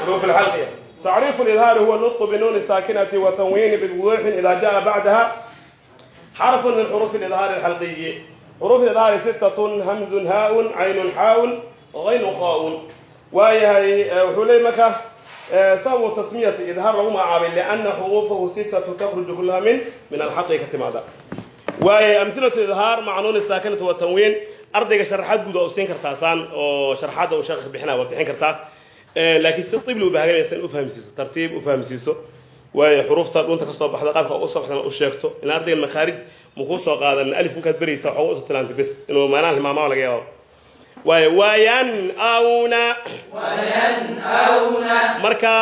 [SPEAKER 2] حروف الحلقية تعريف الإظهار هو النطق بنون الساكنة والتنوين بوضوح إذا جاء بعدها حرف من حروف الإظهار الحلقي حروف الإظهار ستة همز هاء عين حاء غين خاء waayahay eh, wuxuu leey marka eh, sababu tasmiyati idhaar lagu magacaabay liana xuruufahu sitatu takruju kullaha min min alxaqi ka timaada waayahay amhilatu idhaar macnuun isaakinatu wa ardayga sharaxaad guud u siin kartaa oo sharaxaadda uu sheekh bixinaa waa bixin kartaa. Eh, laakiin si ibli ubahagaynaysa in ufahmsiiso tartiib ufahmsiiso waayo xuruufta dhunta ka soo baxda qaabka u soo baxdan u sheegto. In ardaygan makhaarij makuu soo qaadan alif markaad beraysa waxooga uso tilaantay bes. Inuu maanaha hilmaamaha laga yaabo waayo wayanawna
[SPEAKER 1] وينأون
[SPEAKER 2] marka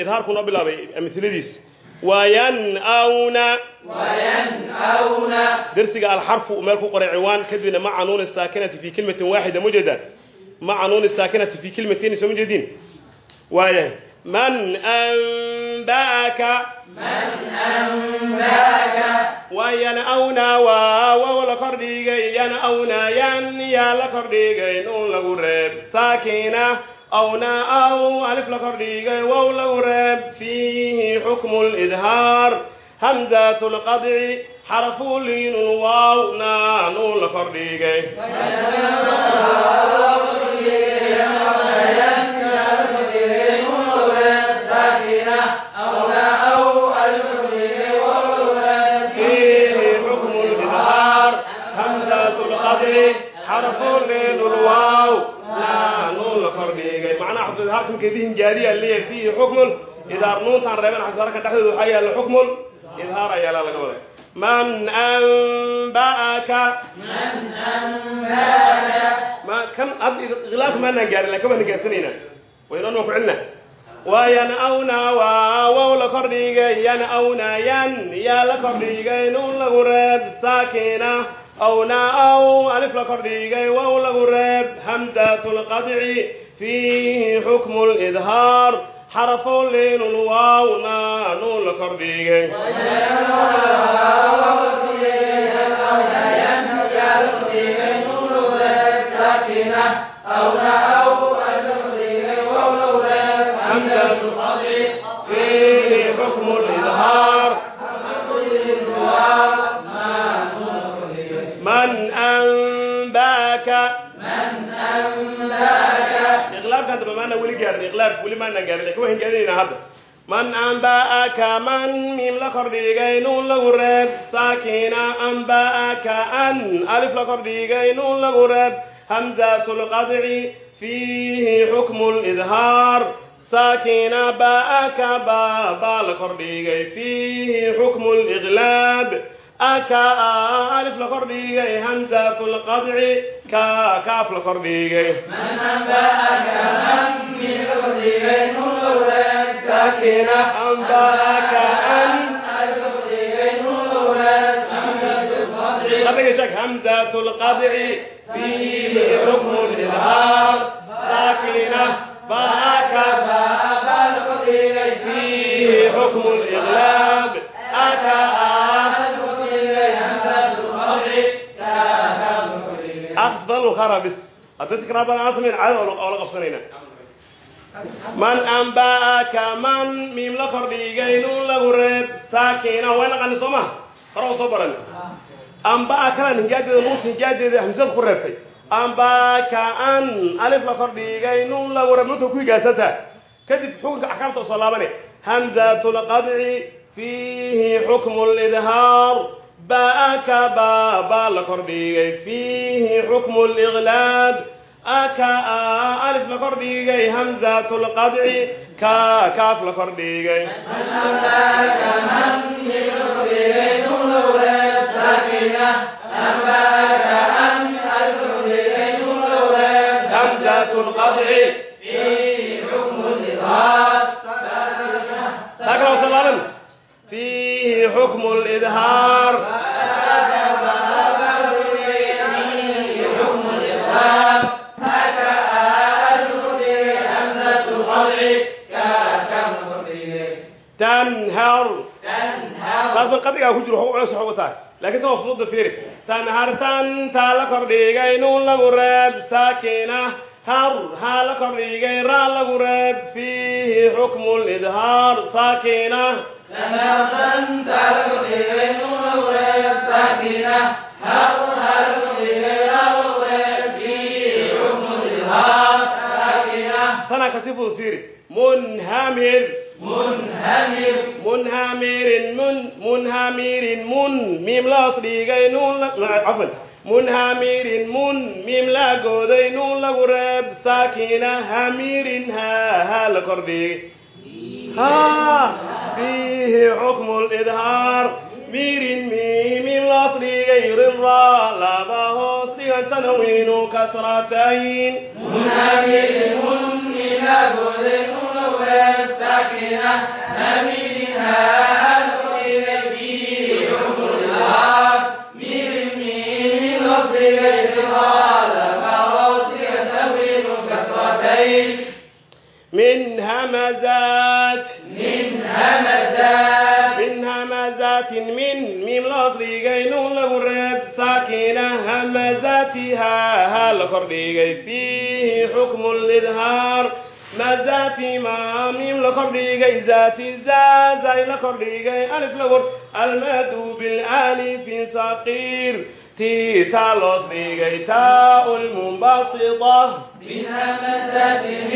[SPEAKER 2] idhaarku noo bilaabay amiladiis wayanawna
[SPEAKER 1] وينأون
[SPEAKER 2] درسiga alxarfu uu meel ku qoray ciwaan kadibna maca nuun saakinati fi kelimatin waaxida ma jeeda maca nuun saakinati fi kelimatin soo ma jeedin waayahay man anba'aka
[SPEAKER 1] من أنباك
[SPEAKER 2] wayanawna waa wow la kordhigay yanawna yan yaa la kordhigay nuun lagu reeb saakina awna aw alif la kordhigay wow lagu reeb fiihi xukmu lidhaar hamzat lqadci xarfu liinun waawna nuun la kordhigay xarkamka idihim leeyahay fiihi xukmun idaar nuuntaan reeben xasararka dhexdooda waxaa yaalla xukmun idhaar ayaala laga waday man anba'aka. Ma kan hadda iklaafka maanaan gaarin laakiin waan gaarsanayna waydaan waa ku celina wayanawna waa wow la kordhigay yanawna yan yaa la kordhigay nuun lagu reeb saakina. Awna aw alif la kordhigay wow lagu reeb hamdatulqadci fiihi xukmu lidhaar xarafo leelun waawna nuun la kor dhigay من أنباك من أنباك iklaabka haddaba maana weli gaarin iklaabka weli maanaan gaarin laakiin waxaan gaadinaynaa hadda. Man amba'aka man miim la kordhigay nuun lagu reeb saakina amba'aka an alif la kordhigay nuun lagu reeb hamzatu lqadci fiihi xukmu lidhaar saakina ba'aka ba baa la kordhigay fiihi xukmu liqlaab با با لكر ديجي فيه حكم الإغلاب أكا ألف لكر ديجي همزة القطع كا كاف لكر ديجي أنباك أن قبل شك afdal khara bis haddadka reer bani aasmin caadada oola qabsanayna man anba'aka man miim la kordhiigay nuun lagu reeb saakina waa naqani soo maha hore soo baran anba'akadan hingaadeeda luuta hingaadeeda hamsad ku reebtay anba'aka an alif la kordhiigay nuun lagu reeb nuunta ku higaasantaa kadib xukunka axkaamta u soo laabane hamzatu fiihi xukmu lidhaar الإظهار باءك با با لكرديجي فيه حكم الإغلاب أكا ألف لكرديجي همزة القطع كا كاف لكرديجي همزة القطع تقرأ لديه حكم الإظهار تنهر تنهر قبلها كجر هو عسى هو تاع لكن هو فضل فيري تنهر تن تالا كرديغاي نون لغو راب ساكنه هر ها لكرديغاي را لغو راب فيه حكم الإظهار ساكنه saakina mun munhamirin mun miim la dhigay nuun cafan munhamirin mun miim la gooday nuun lagu فيه حكم الإظهار مير ميم الأصل غير الراء لابه صيغة تنوين كسرتين منادر إلى ذو الأولى الساكنة نميرها Thank
[SPEAKER 1] you. من أبد ونور ساكنة نميلها أدخل فيه حكم الإظهار من من لفظ غير قال فوصل تنوين كسرتين
[SPEAKER 2] من همزات
[SPEAKER 1] من همزات
[SPEAKER 2] من همزات من ميم loos dhigay nuun lagu reeb saakina hamazatiha ha la kordhigay fiihi xukmu lidhaar mazati ma miim la kordhigay zati zazay la kordhigay alif lagor almadu bilalifi saqiir tii taa loos dhigay taa lmunbasita
[SPEAKER 1] من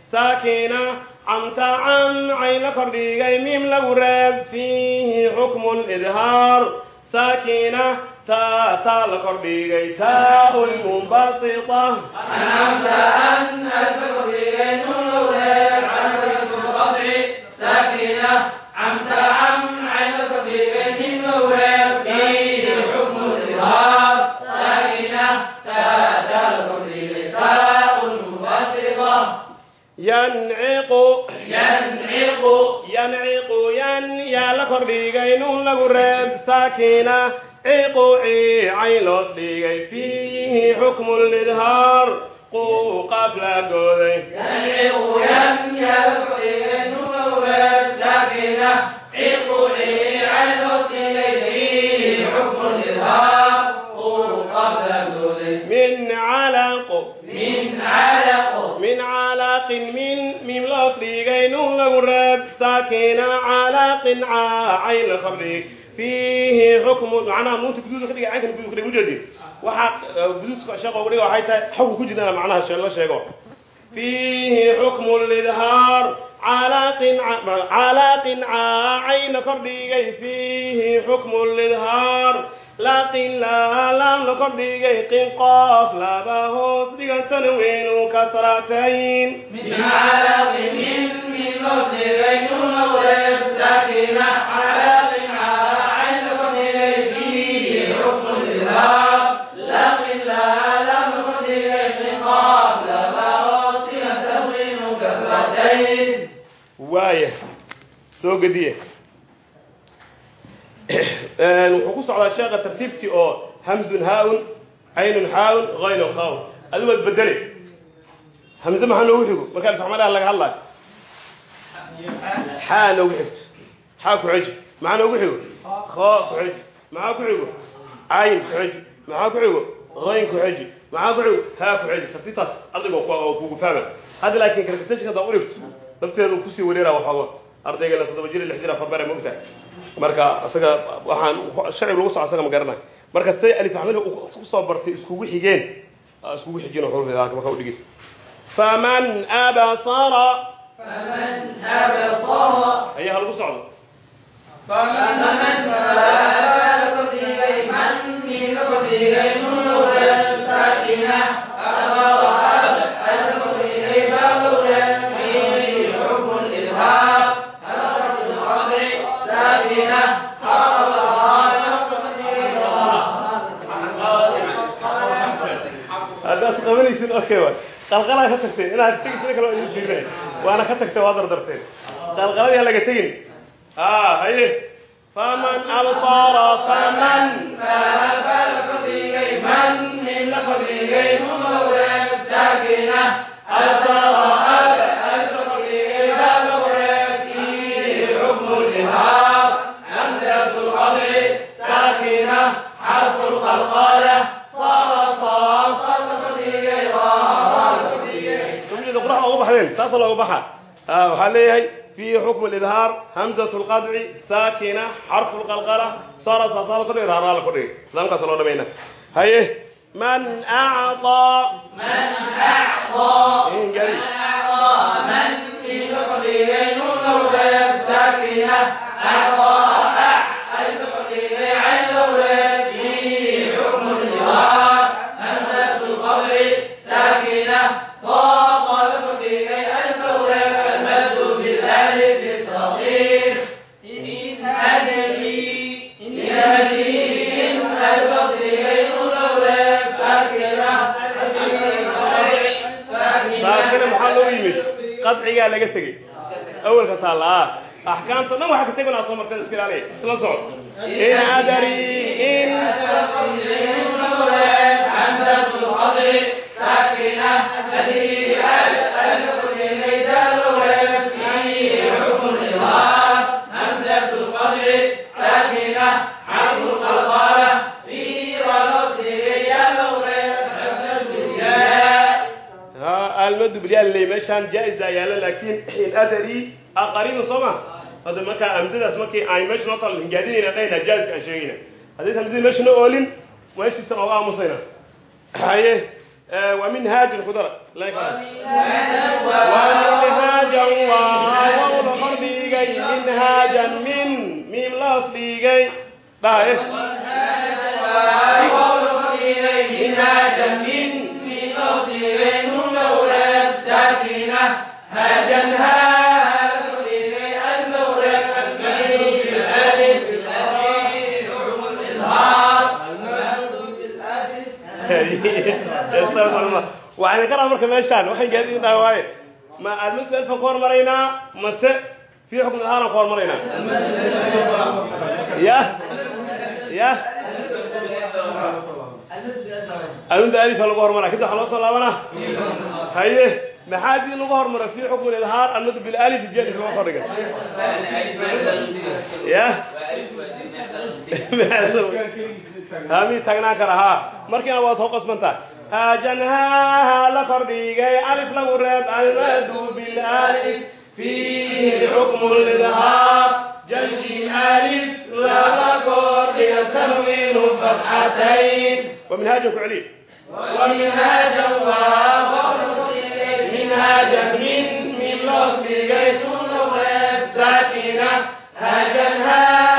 [SPEAKER 1] saakina camta can cay la kordhigay miim lagu reeb fiihi xukmu lidhaar
[SPEAKER 2] saakina
[SPEAKER 1] taa
[SPEAKER 2] taa la kordhigay taa lmunbasita لقرب macnaha nuunta guduudka ka dhigay caynkan guduudka dhigay ujeedin waxaa e, guduudka sheekh uga dhiga waxay tahay xawga ku jirtana macnaha shee
[SPEAKER 1] la sheego. Fiihi xukmu lidhaar calaqinca cayna kordhigay fiihi xukmu lidhaar laqin laalaamna kordhigay qinqoof laba hoos dhigantana tanwiinu kasratayn min
[SPEAKER 2] waaya soo gediye wuxuu ku socdaa sheekha tartiibtii oo hamzun haaun caynun xaaun haynun khaaun adi waad bedele hamze maxaa noogu xigo marka alfaxmalaha laga hadlaayo. Xaa noogu xigto. Xaa ku xiji. Maxaa noogu xigo khaa ku xiji. Maxaa ku xigo cayn ku xiji. Maxaa ku xigo hayn ku xiji. Maxaa ku xigo haa ku xiji. Tartiibtaas ardayga kugu fahma hadda laakiin kalkatashka hadaa u dhigto lafteedu ku sii wareera waxooga ardaygana toddoba jir lix jir afar bare mogtahay marka isaga waxaan shacib lagu soco isaga ma garanay marka siday alif axmed ku soo bartay iskugu xigeen iskugu xijino marka u faman abasara ayaa lagu socdo.
[SPEAKER 1] Faman abasara lagu dhigay
[SPEAKER 2] haddaas qabanaysin okay waay qalqalaa ka tagteen inaad tegi sida kale waa idin fiirinay waana ka tagtay waa dardarteen qalqaladii ha laga tegin ah haye faman absara faman
[SPEAKER 1] فلقد من من لقد غير الأولاد ساكنة
[SPEAKER 2] sumjida quraxda uga baxdeen saasa looga baxa ah waxaa leeyahay في حكم الإظهار همزة القطع ساكنة حرف القلقلة صار صار كل إظهار على كل لم كسر الله بينه هيه من أعطى
[SPEAKER 1] من أعطى
[SPEAKER 2] إيه جري
[SPEAKER 1] أعطى من في قبله نون ولد ساكنة أعطى
[SPEAKER 2] يمد قطعي قال لك تجي أول كسال آه أحكام صنع واحد كتبنا أصلا مرتين سكر عليه سلا صعد إن أدري إن
[SPEAKER 1] lama dubliyaani
[SPEAKER 2] le meeshaan jaa-is ayaala laakiin iladari aqariinu ah, soo ma? Hadda markaa hamsadaas markii aan meesha noo tal gaadinayna dhahayna jaa-iska aan sheegayna. Haddaysa hamsadii meesha noo oolin meeshiisa waa aamusayna. Haye wa min haajin khudar minhaajan waa wawda kor dhigay minhaajan min miim laas dhigay dhahaye eh. minhaajan min miim laas dhigay الله waxaan ka rabaa marka meeshaan waxaan gaadiidnaa waaye ma almid beel fan ku hormaraynaa mase fi xukm ahaan ku hormaraynaa ya ya almid alif lagu hormaraa kadib waxaa loo soo laabanaa haye maxaa dii lagu hormara fi xukm ilhaar almid bil alif jadi lagu kordhiga ya hami tagnaan kara ha markiina waad soo qasbantaa هاجنها لقربيجي ألف له راب المد بالألف فيه حكم الإظهار جنجي ألف لا لقرب التنوين فتحتين ومنهاج فعلي
[SPEAKER 1] ومنهاجا هاجا من من لوس
[SPEAKER 2] لجيسون ويبساتنا هاجا هاجا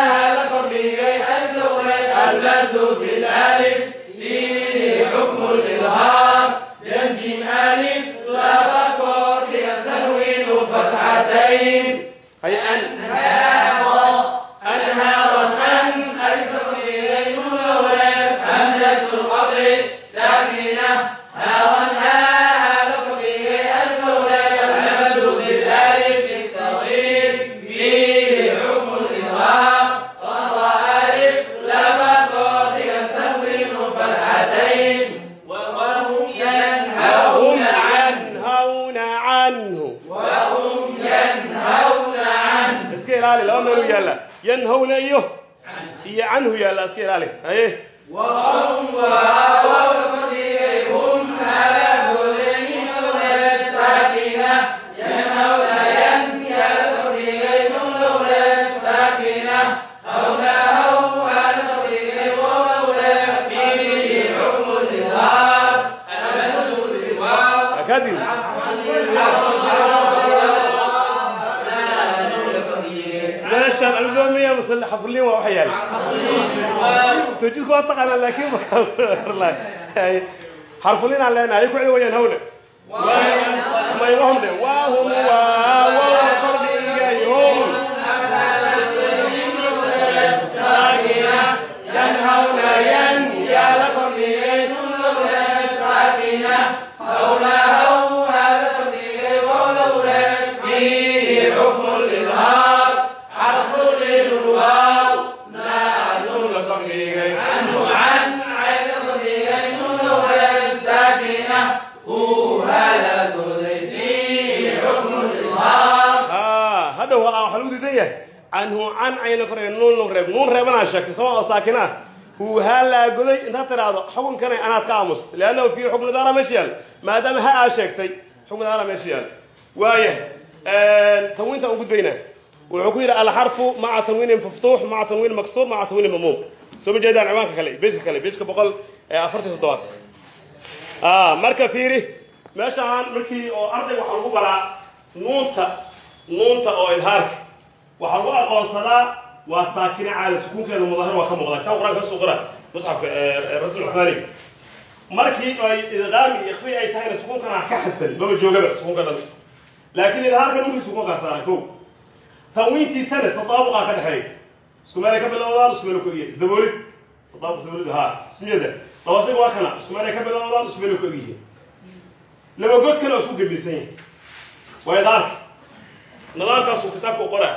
[SPEAKER 2] يلا ينهون ايوه هي عنه يلا اسكي لالي ايه
[SPEAKER 1] حكم الإظهار أمد الواو
[SPEAKER 2] اكادي meeshaan aldoomaya musalla xafulin waa waxa yaala tawjiidku waa taqaanaa laakiin xarfulin aan leenahay ku celi wayaan hawle maylahum de waa hum عنه عن عين كره نون ريب نون ريبنا شك سواء ساكنه هو هلا قولي انت ترى حكم كان انا تقامس لانه في حكم دار مشيال ما دام ها شيكتي حكم دار مشيال وايه tanwiinta aan gudbaynaa wuxuu ku yidhi alxarfu maca tanwiinin maftuux maca tanwiin maksuur maca tanwiin mamnuuc soo ma jeedaan ciwaanka kale bejka kale bejka boqol afartan toddobaad marka fiiri meeshaan markii oo arday waxaa lagu baraa nuunta nuunta oo idhaarka waxaa lagu aqoonsadaa waa saakine caali sukuunkeeda mudahir waa ka muuqda kitab quraan ka soo qora musxafka rasul cuthmaaniga markii ay idqaami iyo ikhfi ay tahayna sukuunkana ka xadfan maba joogaba sukuunka dhan. Laakiin idhaarka nunkii sukuunkaa saara ko tanwiintiisana tadaabuqaa ka dhexeeya isku meelay ka bilowdaan isku meel ku egyihiin daboolid tadaabuq daboolid haa ismiyada lawasiga waa kana isku meelay ka bilowdaan isku meel ku egyihiin laba god kale oo isku gebisan yahay. Waa idaarka. Nidaamkaasuu kitaabka qoraa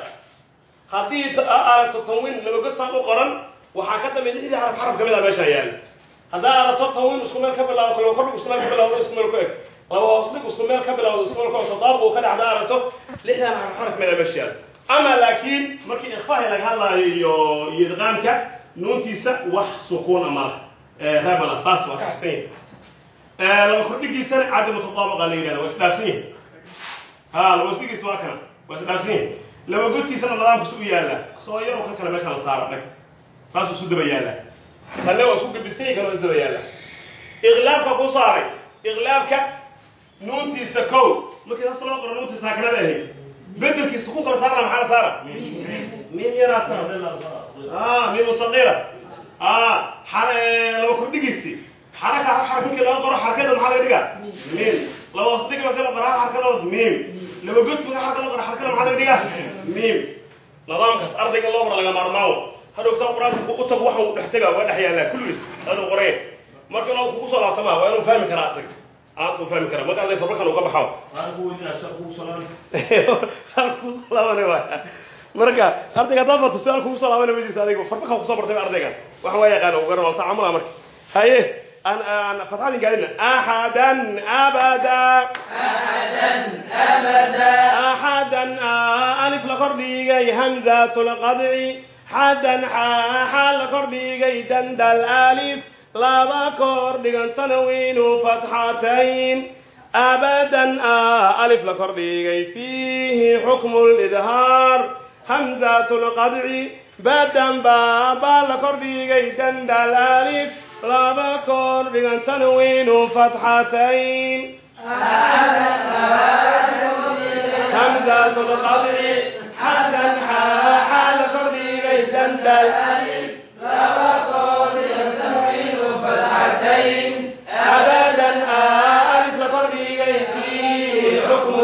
[SPEAKER 2] haddii aragto tanwiin laba god saan u qoran waxaa ka dambeeya lixdii xaraf xaraf ka mid a meeshaa yaalla haddaa aragto tanwiin isku meel ka bilaabo kalo kordhig isku meel ka bilawdo isku meel ku eg. Laba hoos dhig isku meel ka bilawdo isku meel ku eg tadaabuq uu ka dhex haddaa aragto lixdan xaraf xaraf ka mid a meesha yaalla ama laakiin markii ikfahi laga hadlaayo iyo iyo idqaamka nuuntiisa wax sukuuna mala reebana saas waa ka xasan yahay laba kordhigiisana cadamu tadaabuqa la yidhahda waa isdhaafsan yahay. Ha laba isdhigiisa waa kana waa isdhaafsan yahay laba godkiisana nidaamkiisu u yaalla. Soo yar kan kale meeshaan la saara dhag saasuu isu daba yaalla. Tanne waa isku gabisay kan waa isdaba yaalla. Iqlaabka ku saaray. Iqlaabka nuuntiisa kow. Markii saas loo qoro nuuntiisa sakanada ahayd bedelkiisa ku kala saarna maxaa saara? Mim yaraa saara. Mim saqiira. Laba kordhigiisi xaraka hal xaraka markii laga qoro xarakada maxaa laga dhigaa mim laba wasdig marka la qoro hal xarakada mim laba god marka xaraka la qoro xarakada maxaa laga dhigaa mim nidaamkaas ardayga loo bara laga maarmaawo hadhowtaa qur'aanka u tago waxa uu dhex tegaa waa dhex yaallaa kulligiis aduu qoreen marka inuu kugu soo laabtamaa waa inuu fahmi karaa asaga aad u fahmi karaa marka arday farbarkan uga baxo su'aal kugu soo laabana waaya marka ardayga haddaad barto su'aal kugu soo laabana ma jirto adiga farbarkan ku soo bartay ardaygan waxa waa yaqaana u garan tacaamula marka haye an fatxadin gaadina axadan abada axadan alif la kordhigay hamzat lqadci xadan xaa la kordhigay dandal alif laba kor dhigan tanwiinu fatxatayn abadan alif la kordhigay fiihi xukmu lidhaar hamzat lqadci badan baabaa la kor kordhigay dandal alif laba kor dhigan tanwiinu fatxatayn abadan alif la kordhigay fiihi xukmu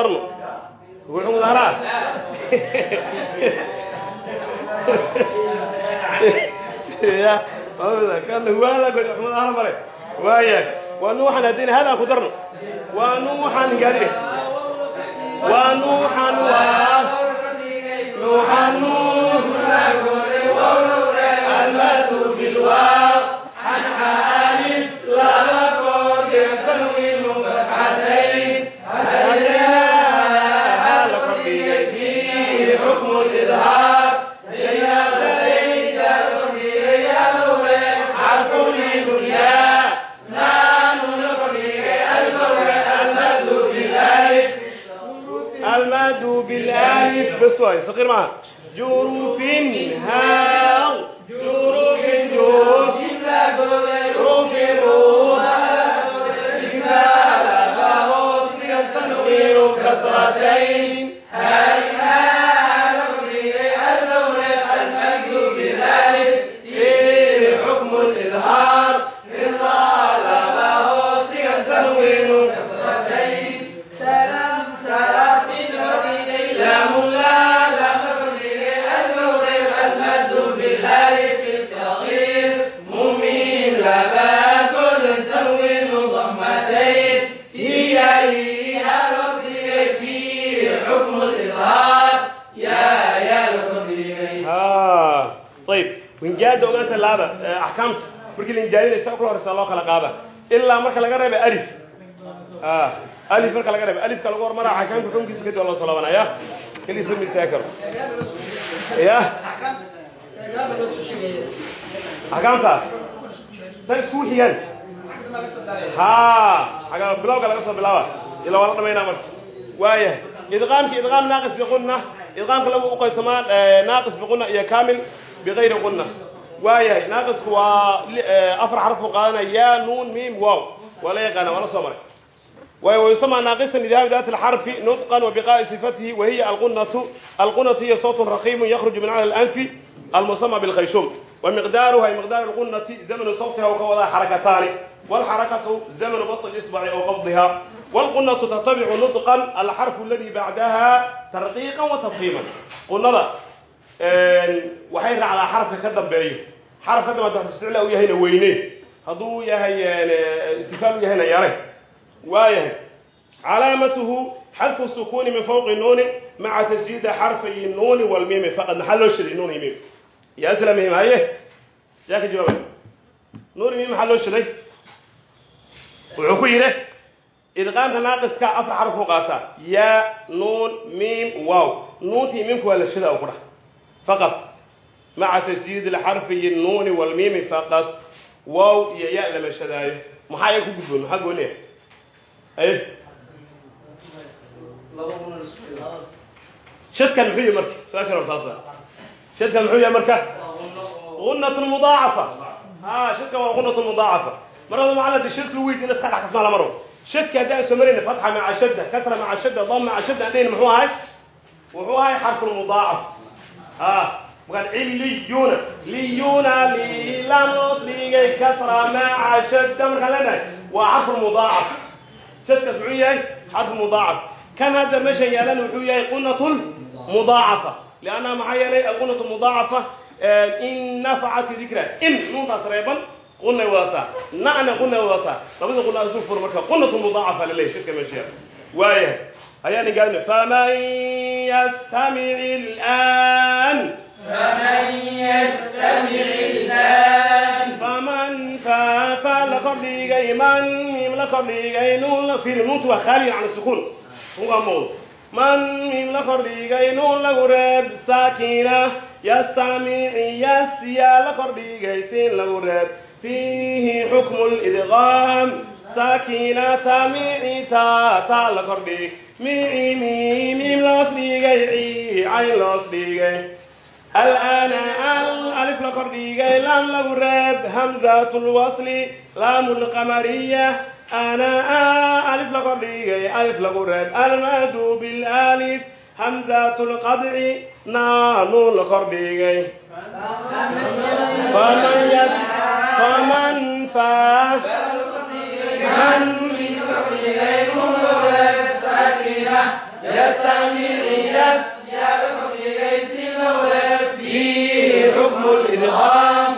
[SPEAKER 2] هذا قدرنا وحكم ظهرات يا كان هو هذا قد حكم ظهر مري وياك ونوحا هدينا هذا قدرنا ونوحا قادر ونوحا نوحا نوح المد بالواو بالالف بس واي صغير معها جروف ها
[SPEAKER 1] جروف جروف جروف روح qaada eh, axkaamta. Markii la injaaninay saa u kala
[SPEAKER 2] horeysaa loo kala qaada. Ilaa marka laga reeba alif. Ah, alif marka laga reeba alifka lagu hormaraa axkaamka xukunkiisa kadib waa loo soo laabanaya keliisa ma istaagi karo. Ya? Axkaamtaas san isku xigaan ha aga bilowga laga soo bilaaba. Ilaa waa la dhamaynaa marka. Waaya idqaamki idqaam naaqis biqunna idqaamka lagu uqaysamaa eh, naaqis biqunna iyo kamil biqayri qunna waayahay naaqisku waa eh, afar xaraf buu qaadanaya ya nuun mim wow waa la yaqaana waa la soo maray. Waayo wayusamaa naaqisan idhaabi daati alxarfi nutqan wabiqaa'i sifatihi wa alqunatu alqunatu hiya sawtun raqiimun yakhruju min cala alanfi almusama bilkhayshuum wa ay miqdaaru alqunati zamanu sawtiha oo ka wadaa xarakataani walxarakatu zamanu basta lisbaci oo qabdiha والقنة تتبع نطقا الحرف الذي بعدها ترقيقا وتفخيما قنة waxay raacdaa xarafka ka dambeeyo. Xarafka dambe hadduu isticla u yahayna weyne. Hadduu yahay istifaal u yahayna yare. Waayahay. Calaamatuhu xadfu sukuuni min fawqi nuuni maca tasjiidi xarfay nuuni walmiimi faqad maxaa loo shiday nuuni miim? Yaa isla muhiim haye? Yaa ka jawaabay. Nuuni miim maxaa loo shiday wuxuu ku yidhi idqaamka naaqiska afar xaraf u qaataa yaa nuun miim waaw. Nuuntii miimku waa la shidaa ku dhah faqad maca tasjiid lxarfi nuuni walmiimi faqad waaw iyo ya lama shadaayo maxaa ya ku gudboon maxaa gooni ah shadkan muxuu yahy marka su'aasha rabtaasa shadkan muxuu yahay marka unatun mudaacafa ha shadkan waa unatun mudaacafa marada macna de shadka lagu weydiina iska dhex kasmaa lamaro shadka haddaan samarayna fatxa maca shadda kasra maca shadda dam maca shadda haddayna muxuu ahay wuxuu ahay xarfun mudaacaf مكان عليون ليون ليلان ليجي كسرة مع شد من خلنا وعرف مضاعف شد كسعية حرف مضاعف كان هذا مشى يلان وحوية قنة مضاعفة لأنها معايا لي القنة المضاعفة إن نفعت ذكرى إن نون تصريبا قلنا واتا نعنى قلنا واتا طب إذا قلنا أسوف فرمكة قلة مضاعفة لليه شركة مشيئة وايه ayaa ninkaa faman yastamic ilaan faman yastamic ilaan faman faafa la kordhigay mim loos dhigay cayn loos dhigay alana alif la kor dhigay laam lagu reeb hamzat lwasli laam lqamariya ana alif la kor dhigay alif lagu reeb almadu bilalif hamzat lqadci naanuun la kor dhigay faman
[SPEAKER 1] fa يستمع يسجد في
[SPEAKER 2] بيت مولى فيه حكم الإلهام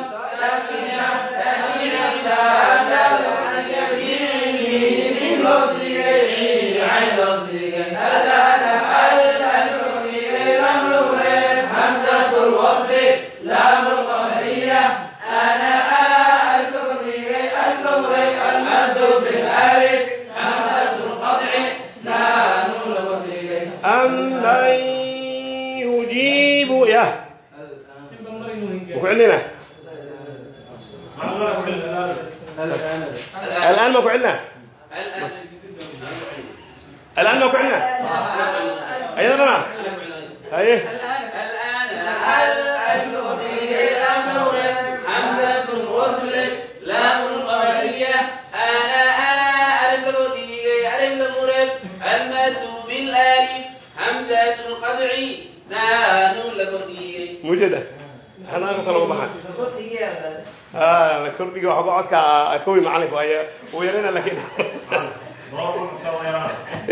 [SPEAKER 2] kowi macalinka waaye uu yarayna laakiin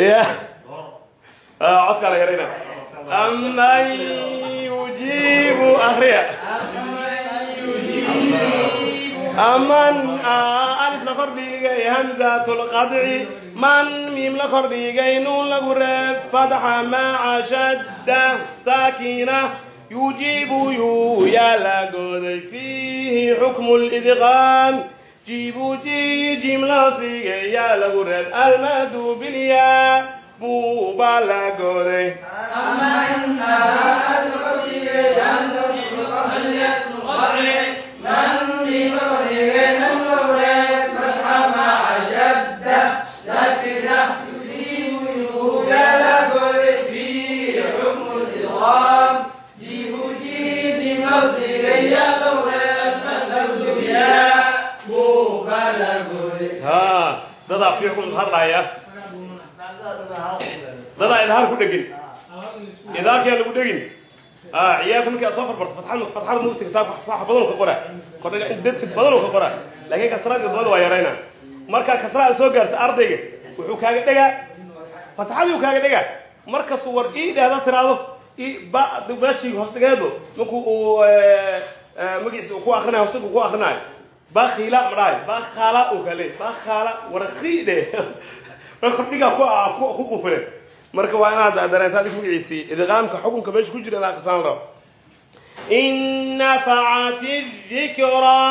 [SPEAKER 2] ya ah codka la yarayna aman yujibu akriya aman alif la kordhigay lqadci man miim la kordhigay nuun lagu reeb fatxa maca shadda saakina yujibu yu yaa la gooday fiihi xukmu lidqaam jibu ji jim la sigay yaa lagu reeb almadu bilyaa buu baa la gooday ha dadaa fi xukm hadlaya dadaa idhaar ku dhegin. Idaarkiyaa lagu dhegin. Ciyaalka markii aad soo farbarto fatxad fatxada mugti kitaabka faxa badan ka qora kordhiga in dersi badan ka qora laakiin kasraad badan waa yarayna marka kasraad soo gaarta ardayga wuxuu kaaga dhegaa. Fatxadii kaaga dhegaa. Markasuu war ii dhahda tiraado meeshii hoos dhigeedo markuu uu magiisa ku akrinayo hostiga uu ku akrinayo bakila madhahay bakala uu kale bakala warkiide (laughs) kordhigaa ku ku qufule marka waa inaad dareenta adig magaciisii idqaamka xukunka meesha ku jira inaad akrisaan rabo. In nafacat dhikra.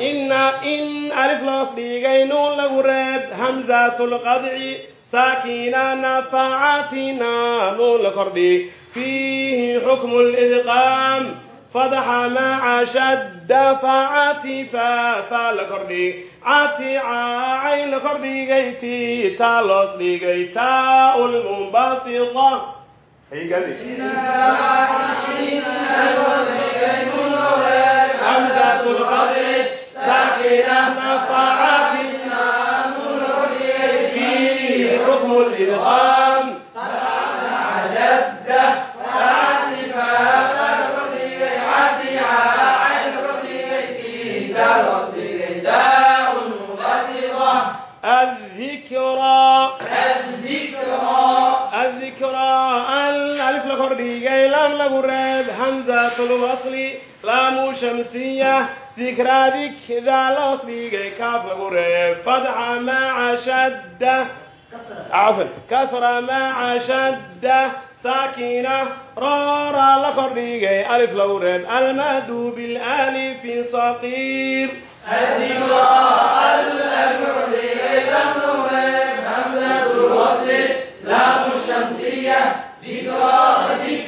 [SPEAKER 2] Ina in alif loos dhigay nuun lagu reeb. Hamzat lqadci saakina nafacatina nuun la kordhi. Fiihi xukmu lidqaam fadxala ashadda facatifafa la kordhig caticaacay la kordhigay tiitaa loos dhigay taaul munbasida ركن الإدغام أعلى جدة dhigay laam lagu reeb hamzatulwasli laamu shamsiya dikraa dikda loos dhigay kaaf lagu reeb fatxa maca shadda. Cafan kasra maca shadda. Saakina. Roora la kordhigay alif lagu reeb almadu bilalifi saqiir. ذكرى ذكرى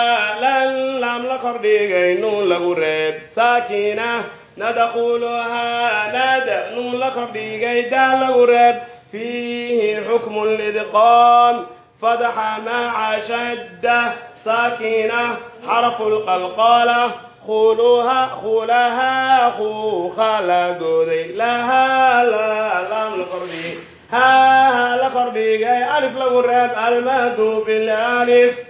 [SPEAKER 2] لم لكرديغي نون لغرب ساكنة ندخلها ند نون لكرديغي دال لغرب فيه حكم الإدقام فتح مع شدة ساكنة حرف القلقالة خلوها خلها خو خلق ذي لها لا لام لقردي ها ها لقردي جاي ألف لقرب المد بالألف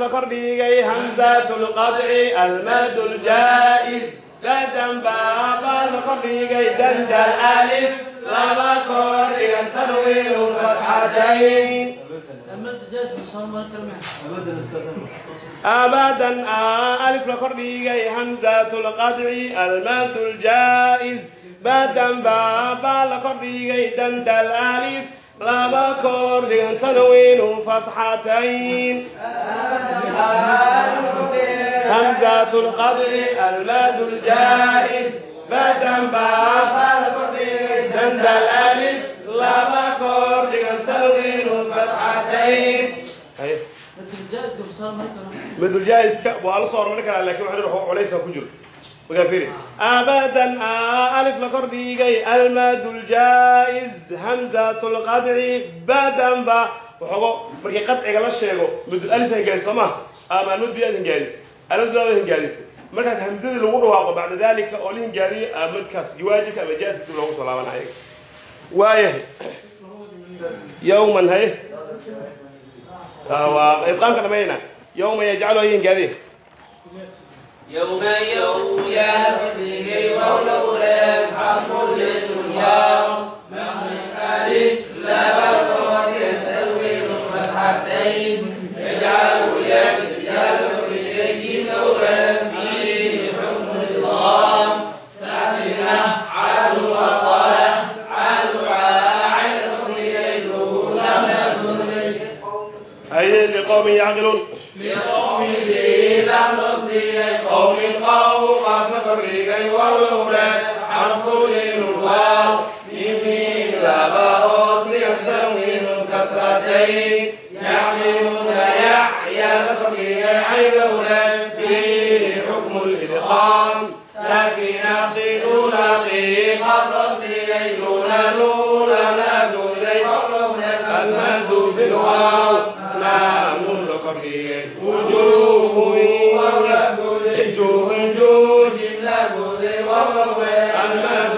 [SPEAKER 2] آه ألف لكرديجي همزة القطع المد الجائز دندن بابا لكرديجي دندن ألف لما كرديجي تنوين فتحتين أبدا آه ألف لكرديجي همزة القطع المد الجائز بدن بابا لكرديجي دندن ألف لما كرديجي تنوين فتحتين همزة القتل أولاد الجائز بدن بافر عند الألف لا بكور جنس الغين فتحتين مثل جائز وألصور من كلا لكن واحد وليس كجل وقفيري أبدا ألف لقردي المد الجائز همزة القدع بدن بافر waxoogo markii qadciga la sheego mudul alif ma soo maha ama almadbi aad hingaalis almadba aad markaas hamsadii lagu dhawaaqo bacda dalika oo la hingaaliyo amadkaas waajibka ama jaaiska dib loogu soo laabanay waayahay yawman haye waa idqaamka dhamayna. Yawma yajcalu hay hingaadiya
[SPEAKER 1] يوم يوم يهديه قوله لا ينفع كل دنيا لا بد الكعبين اجعل ولاية الجلد إليه مولانا فيه حكم النظام سامنا عدو وقال عدو على
[SPEAKER 2] أي لقوم يعقلون
[SPEAKER 1] لقوم لا نصي قوم قوم قد فريقا ولولا عن كل الواو يمين لا بأس يحزن من كثرتين ربيعي لولا فيه حكم الإبقام لكن أخذ لقي قد رسيلي لولا لولا لا دولي المهد بالواو لا ملك فيه وجوه ولا دولي جوه جوه لا
[SPEAKER 3] دولي والله
[SPEAKER 2] المهد